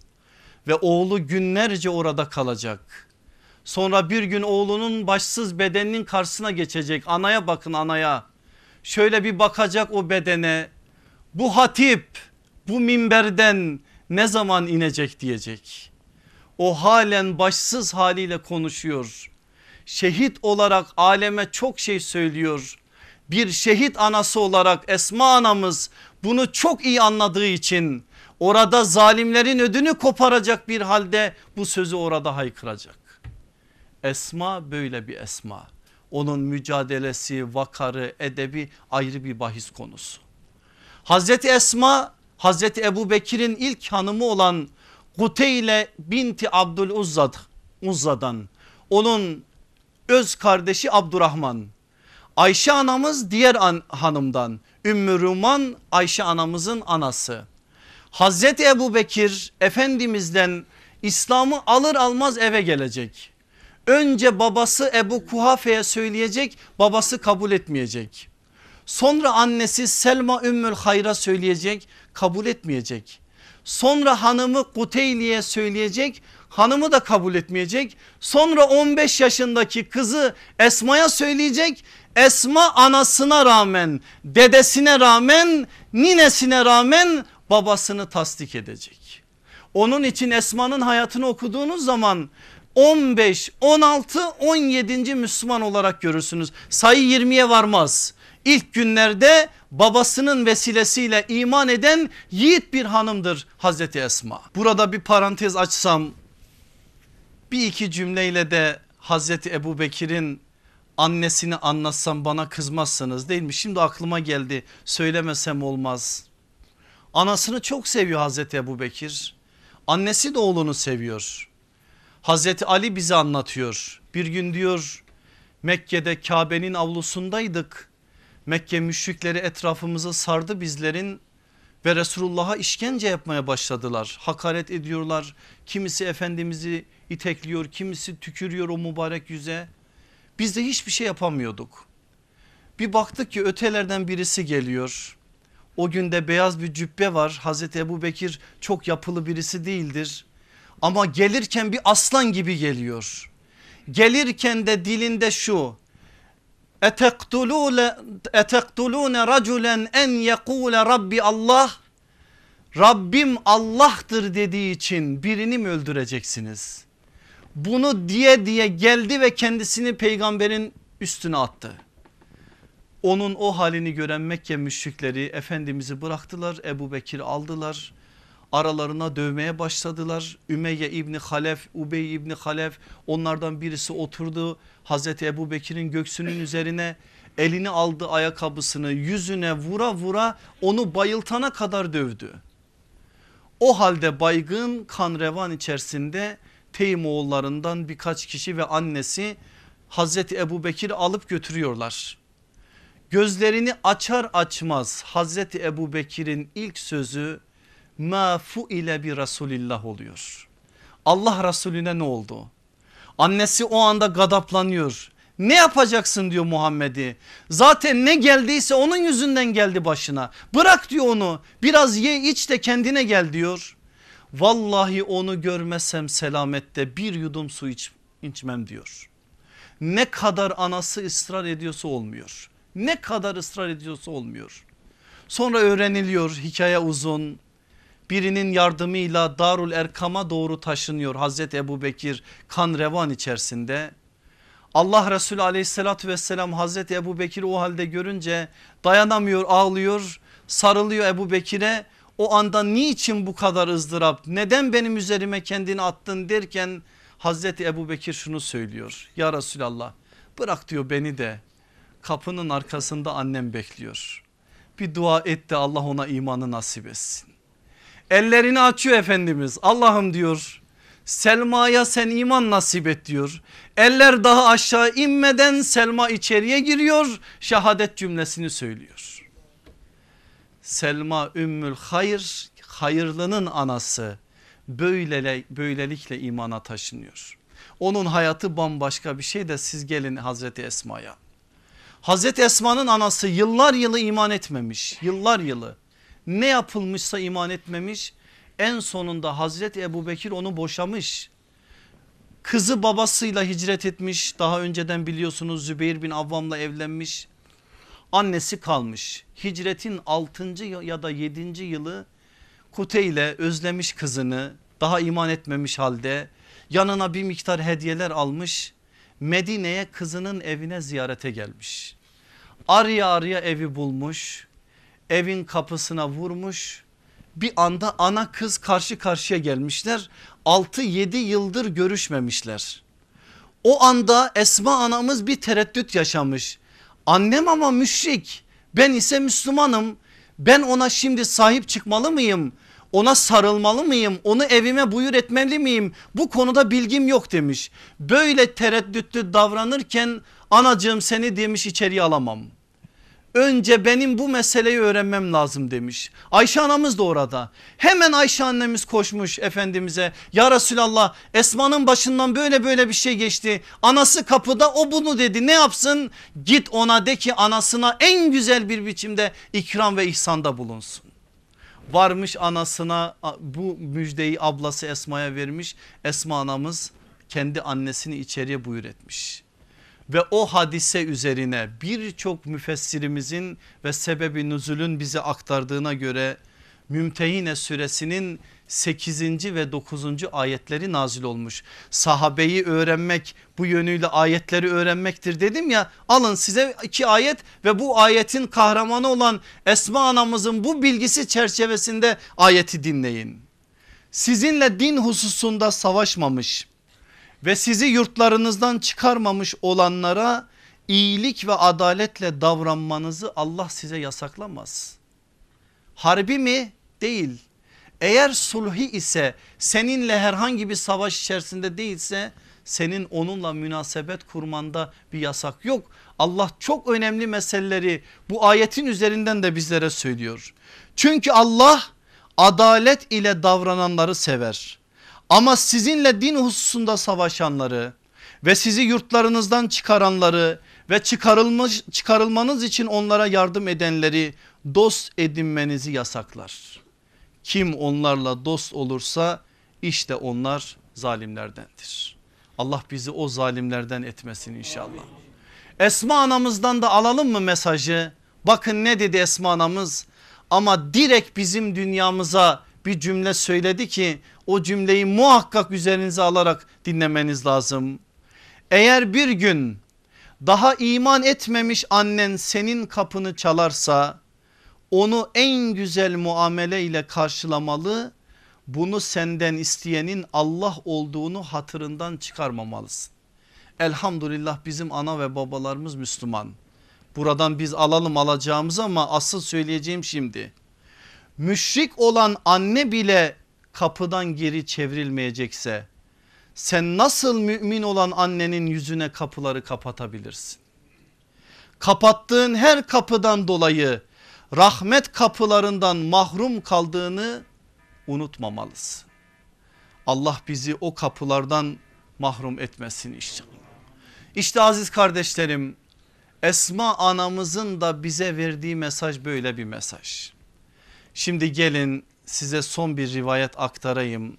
Ve oğlu günlerce orada kalacak. Sonra bir gün oğlunun başsız bedeninin karşısına geçecek. Anaya bakın anaya. Şöyle bir bakacak o bedene. Bu hatip bu minberden ne zaman inecek diyecek. O halen başsız haliyle konuşuyor şehit olarak aleme çok şey söylüyor. Bir şehit anası olarak Esma anamız bunu çok iyi anladığı için orada zalimlerin ödünü koparacak bir halde bu sözü orada haykıracak. Esma böyle bir esma. Onun mücadelesi, vakarı, edebi ayrı bir bahis konusu. Hazreti Esma Hazreti Ebu Bekir'in ilk hanımı olan Kuteyle binti Abdül Uzzad, Uzza'dan onun öz kardeşi Abdurrahman. Ayşe anamız diğer an, hanımdan Ümmü Ruman Ayşe anamızın anası. Hazreti Ebu Bekir Efendimiz'den İslam'ı alır almaz eve gelecek. Önce babası Ebu Kuhafe'ye söyleyecek babası kabul etmeyecek. Sonra annesi Selma Ümmül Hayr'a söyleyecek kabul etmeyecek. Sonra hanımı Kuteyli'ye söyleyecek hanımı da kabul etmeyecek. Sonra 15 yaşındaki kızı Esma'ya söyleyecek. Esma anasına rağmen dedesine rağmen ninesine rağmen babasını tasdik edecek. Onun için Esma'nın hayatını okuduğunuz zaman 15, 16, 17. Müslüman olarak görürsünüz. Sayı 20'ye varmaz. İlk günlerde babasının vesilesiyle iman eden yiğit bir hanımdır Hazreti Esma. Burada bir parantez açsam bir iki cümleyle de Hazreti Ebu Bekir'in annesini anlatsam bana kızmazsınız değil mi? Şimdi aklıma geldi söylemesem olmaz. Anasını çok seviyor Hazreti Ebu Bekir. Annesi de oğlunu seviyor. Hazreti Ali bize anlatıyor. Bir gün diyor Mekke'de Kabe'nin avlusundaydık. Mekke müşrikleri etrafımızı sardı bizlerin ve Resulullah'a işkence yapmaya başladılar. Hakaret ediyorlar. Kimisi Efendimiz'i itekliyor, kimisi tükürüyor o mübarek yüze. Biz de hiçbir şey yapamıyorduk. Bir baktık ki ötelerden birisi geliyor. O günde beyaz bir cübbe var. Hazreti Ebu Bekir çok yapılı birisi değildir. Ama gelirken bir aslan gibi geliyor. Gelirken de dilinde şu etektulune raculen en yekule Rabbi Allah Rabbim Allah'tır dediği için birini mi öldüreceksiniz? Bunu diye diye geldi ve kendisini peygamberin üstüne attı. Onun o halini gören Mekke müşrikleri Efendimiz'i bıraktılar Ebu Bekir aldılar aralarına dövmeye başladılar. Ümeyye İbni Halef, Ubey İbni Halef onlardan birisi oturdu. Hazreti Ebu Bekir'in göksünün üzerine elini aldı ayakkabısını yüzüne vura vura onu bayıltana kadar dövdü. O halde baygın kan revan içerisinde Teym oğullarından birkaç kişi ve annesi Hazreti Ebu Bekir'i alıp götürüyorlar. Gözlerini açar açmaz Hazreti Ebu Bekir'in ilk sözü ma ile bir Resulillah oluyor. Allah Resulüne ne oldu? Annesi o anda gadaplanıyor. Ne yapacaksın diyor Muhammed'i. Zaten ne geldiyse onun yüzünden geldi başına. Bırak diyor onu biraz ye iç de kendine gel diyor. Vallahi onu görmesem selamette bir yudum su iç, içmem diyor. Ne kadar anası ısrar ediyorsa olmuyor. Ne kadar ısrar ediyorsa olmuyor. Sonra öğreniliyor hikaye uzun birinin yardımıyla Darul Erkam'a doğru taşınıyor Hazreti Ebu Bekir kan revan içerisinde. Allah Resulü aleyhissalatü vesselam Hazreti Ebu Bekir o halde görünce dayanamıyor ağlıyor sarılıyor Ebu Bekir'e o anda niçin bu kadar ızdırap neden benim üzerime kendini attın derken Hazreti Ebu Bekir şunu söylüyor ya Resulallah bırak diyor beni de kapının arkasında annem bekliyor bir dua et de Allah ona imanı nasip etsin. Ellerini açıyor Efendimiz Allah'ım diyor Selma'ya sen iman nasip et diyor. Eller daha aşağı inmeden Selma içeriye giriyor şehadet cümlesini söylüyor. Selma Ümmül Hayır hayırlının anası böyle, böylelikle imana taşınıyor. Onun hayatı bambaşka bir şey de siz gelin Hazreti Esma'ya. Hazreti Esma'nın anası yıllar yılı iman etmemiş yıllar yılı ne yapılmışsa iman etmemiş. En sonunda Hazreti Ebu Bekir onu boşamış. Kızı babasıyla hicret etmiş. Daha önceden biliyorsunuz Zübeyir bin Avvam'la evlenmiş. Annesi kalmış. Hicretin 6. ya da 7. yılı Kute ile özlemiş kızını daha iman etmemiş halde yanına bir miktar hediyeler almış. Medine'ye kızının evine ziyarete gelmiş. Arya arya evi bulmuş evin kapısına vurmuş bir anda ana kız karşı karşıya gelmişler 6-7 yıldır görüşmemişler. O anda Esma anamız bir tereddüt yaşamış. Annem ama müşrik ben ise Müslümanım Ben ona şimdi sahip çıkmalı mıyım? Ona sarılmalı mıyım? Onu evime buyur etmeli miyim? Bu konuda bilgim yok demiş. Böyle tereddütlü davranırken anacığım seni demiş içeriye alamam. Önce benim bu meseleyi öğrenmem lazım demiş. Ayşe anamız da orada. Hemen Ayşe annemiz koşmuş Efendimiz'e. Ya Resulallah Esma'nın başından böyle böyle bir şey geçti. Anası kapıda o bunu dedi ne yapsın? Git ona de ki anasına en güzel bir biçimde ikram ve ihsanda bulunsun. Varmış anasına bu müjdeyi ablası Esma'ya vermiş. Esma anamız kendi annesini içeriye buyur etmiş ve o hadise üzerine birçok müfessirimizin ve sebebi nüzulün bize aktardığına göre Mümtehine suresinin 8. ve 9. ayetleri nazil olmuş. Sahabeyi öğrenmek bu yönüyle ayetleri öğrenmektir dedim ya alın size iki ayet ve bu ayetin kahramanı olan Esma anamızın bu bilgisi çerçevesinde ayeti dinleyin. Sizinle din hususunda savaşmamış ve sizi yurtlarınızdan çıkarmamış olanlara iyilik ve adaletle davranmanızı Allah size yasaklamaz. Harbi mi? Değil. Eğer sulhi ise seninle herhangi bir savaş içerisinde değilse senin onunla münasebet kurmanda bir yasak yok. Allah çok önemli meseleleri bu ayetin üzerinden de bizlere söylüyor. Çünkü Allah adalet ile davrananları sever. Ama sizinle din hususunda savaşanları ve sizi yurtlarınızdan çıkaranları ve çıkarılmış, çıkarılmanız için onlara yardım edenleri dost edinmenizi yasaklar. Kim onlarla dost olursa işte onlar zalimlerdendir. Allah bizi o zalimlerden etmesin inşallah. Esma anamızdan da alalım mı mesajı? Bakın ne dedi Esma anamız ama direkt bizim dünyamıza bir cümle söyledi ki o cümleyi muhakkak üzerinize alarak dinlemeniz lazım. Eğer bir gün daha iman etmemiş annen senin kapını çalarsa onu en güzel muamele ile karşılamalı. Bunu senden isteyenin Allah olduğunu hatırından çıkarmamalısın. Elhamdülillah bizim ana ve babalarımız Müslüman. Buradan biz alalım alacağımız ama asıl söyleyeceğim şimdi. Müşrik olan anne bile kapıdan geri çevrilmeyecekse sen nasıl mümin olan annenin yüzüne kapıları kapatabilirsin? Kapattığın her kapıdan dolayı rahmet kapılarından mahrum kaldığını unutmamalısın. Allah bizi o kapılardan mahrum etmesin inşallah. İşte aziz kardeşlerim Esma anamızın da bize verdiği mesaj böyle bir mesaj. Şimdi gelin size son bir rivayet aktarayım.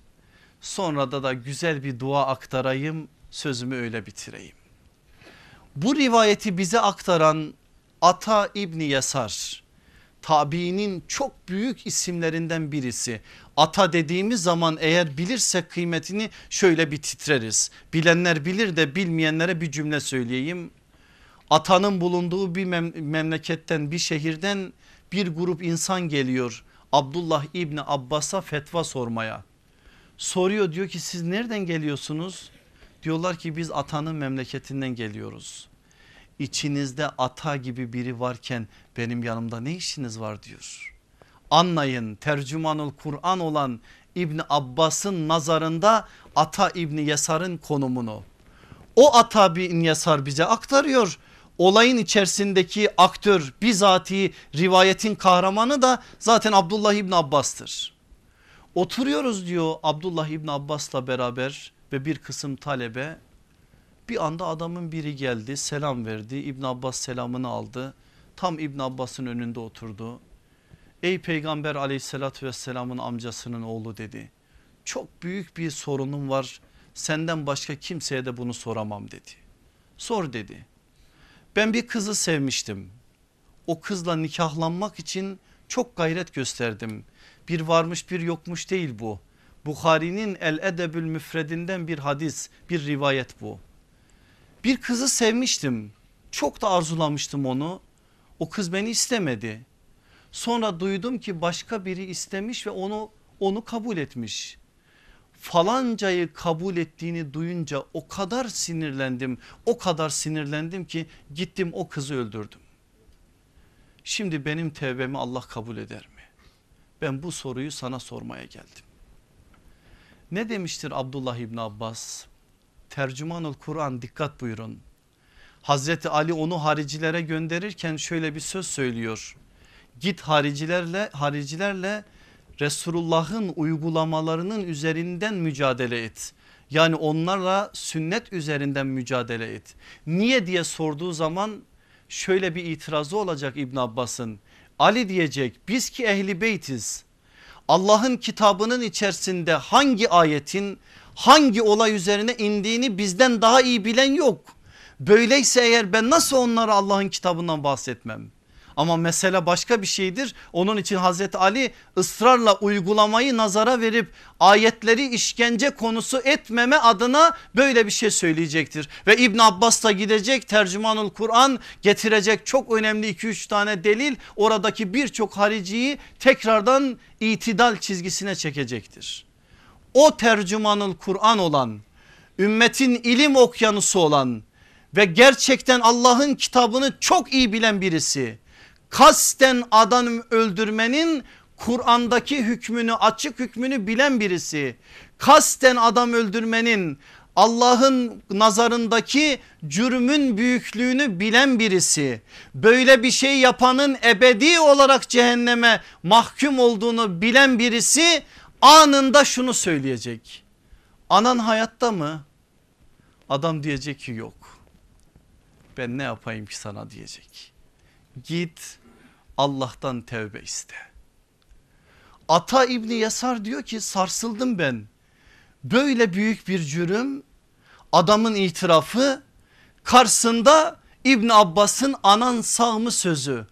Sonra da da güzel bir dua aktarayım sözümü öyle bitireyim. Bu rivayeti bize aktaran Ata İbni Yasar tabiinin çok büyük isimlerinden birisi. Ata dediğimiz zaman eğer bilirsek kıymetini şöyle bir titreriz. Bilenler bilir de bilmeyenlere bir cümle söyleyeyim. Atanın bulunduğu bir memleketten bir şehirden bir grup insan geliyor Abdullah İbni Abbas'a fetva sormaya. Soruyor diyor ki siz nereden geliyorsunuz? Diyorlar ki biz atanın memleketinden geliyoruz. İçinizde ata gibi biri varken benim yanımda ne işiniz var diyor. Anlayın tercümanul Kur'an olan İbni Abbas'ın nazarında Ata İbni Yesar'ın konumunu. O Ata bin Yesar bize aktarıyor olayın içerisindeki aktör bizatihi rivayetin kahramanı da zaten Abdullah İbni Abbas'tır. Oturuyoruz diyor Abdullah İbni Abbas'la beraber ve bir kısım talebe bir anda adamın biri geldi selam verdi İbn Abbas selamını aldı tam İbn Abbas'ın önünde oturdu. Ey peygamber aleyhissalatü vesselamın amcasının oğlu dedi. Çok büyük bir sorunum var senden başka kimseye de bunu soramam dedi. Sor dedi. Ben bir kızı sevmiştim. O kızla nikahlanmak için çok gayret gösterdim. Bir varmış bir yokmuş değil bu. Bukhari'nin El Edebül Müfredinden bir hadis bir rivayet bu. Bir kızı sevmiştim. Çok da arzulamıştım onu. O kız beni istemedi. Sonra duydum ki başka biri istemiş ve onu onu kabul etmiş falancayı kabul ettiğini duyunca o kadar sinirlendim o kadar sinirlendim ki gittim o kızı öldürdüm. Şimdi benim tevbemi Allah kabul eder mi? Ben bu soruyu sana sormaya geldim. Ne demiştir Abdullah İbni Abbas? Tercümanul Kur'an dikkat buyurun. Hazreti Ali onu haricilere gönderirken şöyle bir söz söylüyor. Git haricilerle haricilerle Resulullah'ın uygulamalarının üzerinden mücadele et. Yani onlarla sünnet üzerinden mücadele et. Niye diye sorduğu zaman şöyle bir itirazı olacak İbn Abbas'ın. Ali diyecek biz ki ehli beytiz. Allah'ın kitabının içerisinde hangi ayetin hangi olay üzerine indiğini bizden daha iyi bilen yok. Böyleyse eğer ben nasıl onlara Allah'ın kitabından bahsetmem? Ama mesele başka bir şeydir. Onun için Hazreti Ali ısrarla uygulamayı nazara verip ayetleri işkence konusu etmeme adına böyle bir şey söyleyecektir. Ve İbn Abbas da gidecek tercümanul Kur'an getirecek çok önemli 2-3 tane delil oradaki birçok hariciyi tekrardan itidal çizgisine çekecektir. O tercümanul Kur'an olan ümmetin ilim okyanusu olan ve gerçekten Allah'ın kitabını çok iyi bilen birisi kasten adam öldürmenin Kur'an'daki hükmünü açık hükmünü bilen birisi kasten adam öldürmenin Allah'ın nazarındaki cürmün büyüklüğünü bilen birisi böyle bir şey yapanın ebedi olarak cehenneme mahkum olduğunu bilen birisi anında şunu söyleyecek. Anan hayatta mı? Adam diyecek ki yok. Ben ne yapayım ki sana diyecek. Git Allah'tan tevbe iste. Ata İbni Yasar diyor ki sarsıldım ben. Böyle büyük bir cürüm adamın itirafı karşısında İbni Abbas'ın anan sağ mı sözü.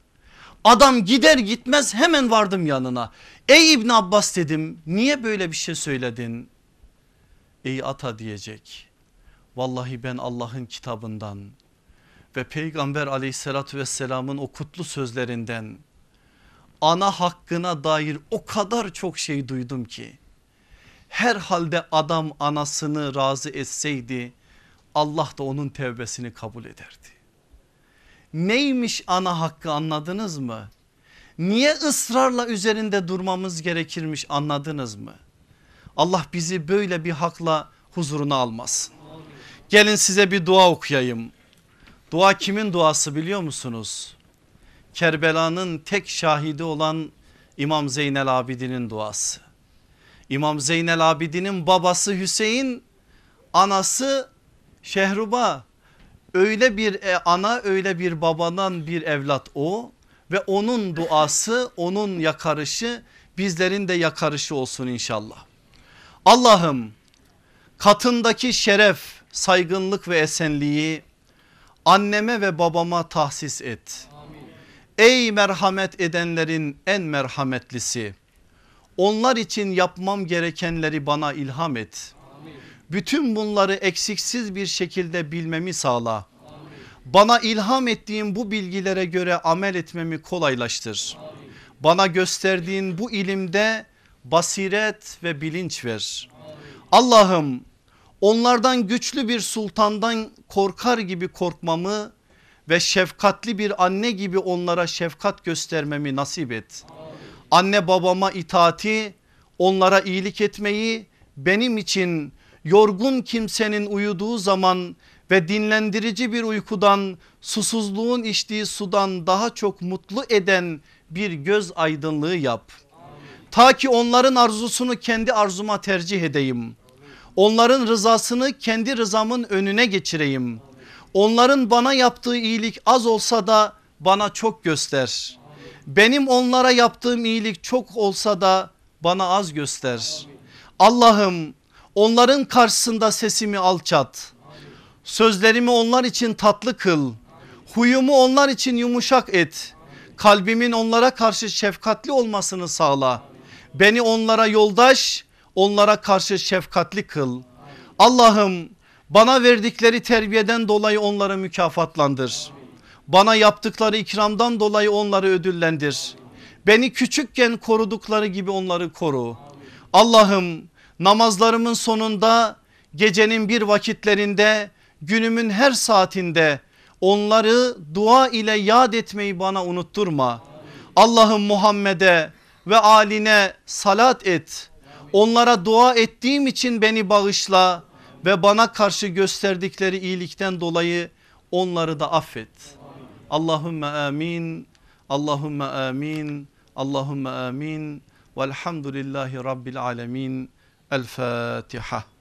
Adam gider gitmez hemen vardım yanına. Ey İbn Abbas dedim niye böyle bir şey söyledin? Ey ata diyecek. Vallahi ben Allah'ın kitabından ve peygamber aleyhissalatü vesselamın o kutlu sözlerinden ana hakkına dair o kadar çok şey duydum ki herhalde adam anasını razı etseydi Allah da onun tevbesini kabul ederdi. Neymiş ana hakkı anladınız mı? Niye ısrarla üzerinde durmamız gerekirmiş anladınız mı? Allah bizi böyle bir hakla huzuruna almasın. Gelin size bir dua okuyayım. Dua kimin duası biliyor musunuz? Kerbela'nın tek şahidi olan İmam Zeynel Abidin'in duası. İmam Zeynel Abidin'in babası Hüseyin, anası Şehruba. Öyle bir e, ana öyle bir babadan bir evlat o ve onun duası onun yakarışı bizlerin de yakarışı olsun inşallah. Allah'ım katındaki şeref, saygınlık ve esenliği anneme ve babama tahsis et. Ey merhamet edenlerin en merhametlisi. Onlar için yapmam gerekenleri bana ilham et. Bütün bunları eksiksiz bir şekilde bilmemi sağla. Bana ilham ettiğin bu bilgilere göre amel etmemi kolaylaştır. Bana gösterdiğin bu ilimde basiret ve bilinç ver. Allah'ım onlardan güçlü bir sultandan korkar gibi korkmamı ve şefkatli bir anne gibi onlara şefkat göstermemi nasip et. Anne babama itaati onlara iyilik etmeyi benim için yorgun kimsenin uyuduğu zaman ve dinlendirici bir uykudan susuzluğun içtiği sudan daha çok mutlu eden bir göz aydınlığı yap. Ta ki onların arzusunu kendi arzuma tercih edeyim. Onların rızasını kendi rızamın önüne geçireyim. Onların bana yaptığı iyilik az olsa da bana çok göster. Benim onlara yaptığım iyilik çok olsa da bana az göster. Allah'ım onların karşısında sesimi alçat. Sözlerimi onlar için tatlı kıl. Huyumu onlar için yumuşak et. Kalbimin onlara karşı şefkatli olmasını sağla. Beni onlara yoldaş, onlara karşı şefkatli kıl. Allah'ım bana verdikleri terbiyeden dolayı onları mükafatlandır. Bana yaptıkları ikramdan dolayı onları ödüllendir. Beni küçükken korudukları gibi onları koru. Allah'ım namazlarımın sonunda gecenin bir vakitlerinde günümün her saatinde onları dua ile yad etmeyi bana unutturma. Allah'ım Muhammed'e ve aline salat et. Onlara dua ettiğim için beni bağışla ve bana karşı gösterdikleri iyilikten dolayı onları da affet. Allahümme amin. Allahümme amin. Allahümme amin. Velhamdülillahi Rabbil alemin. El Fatiha.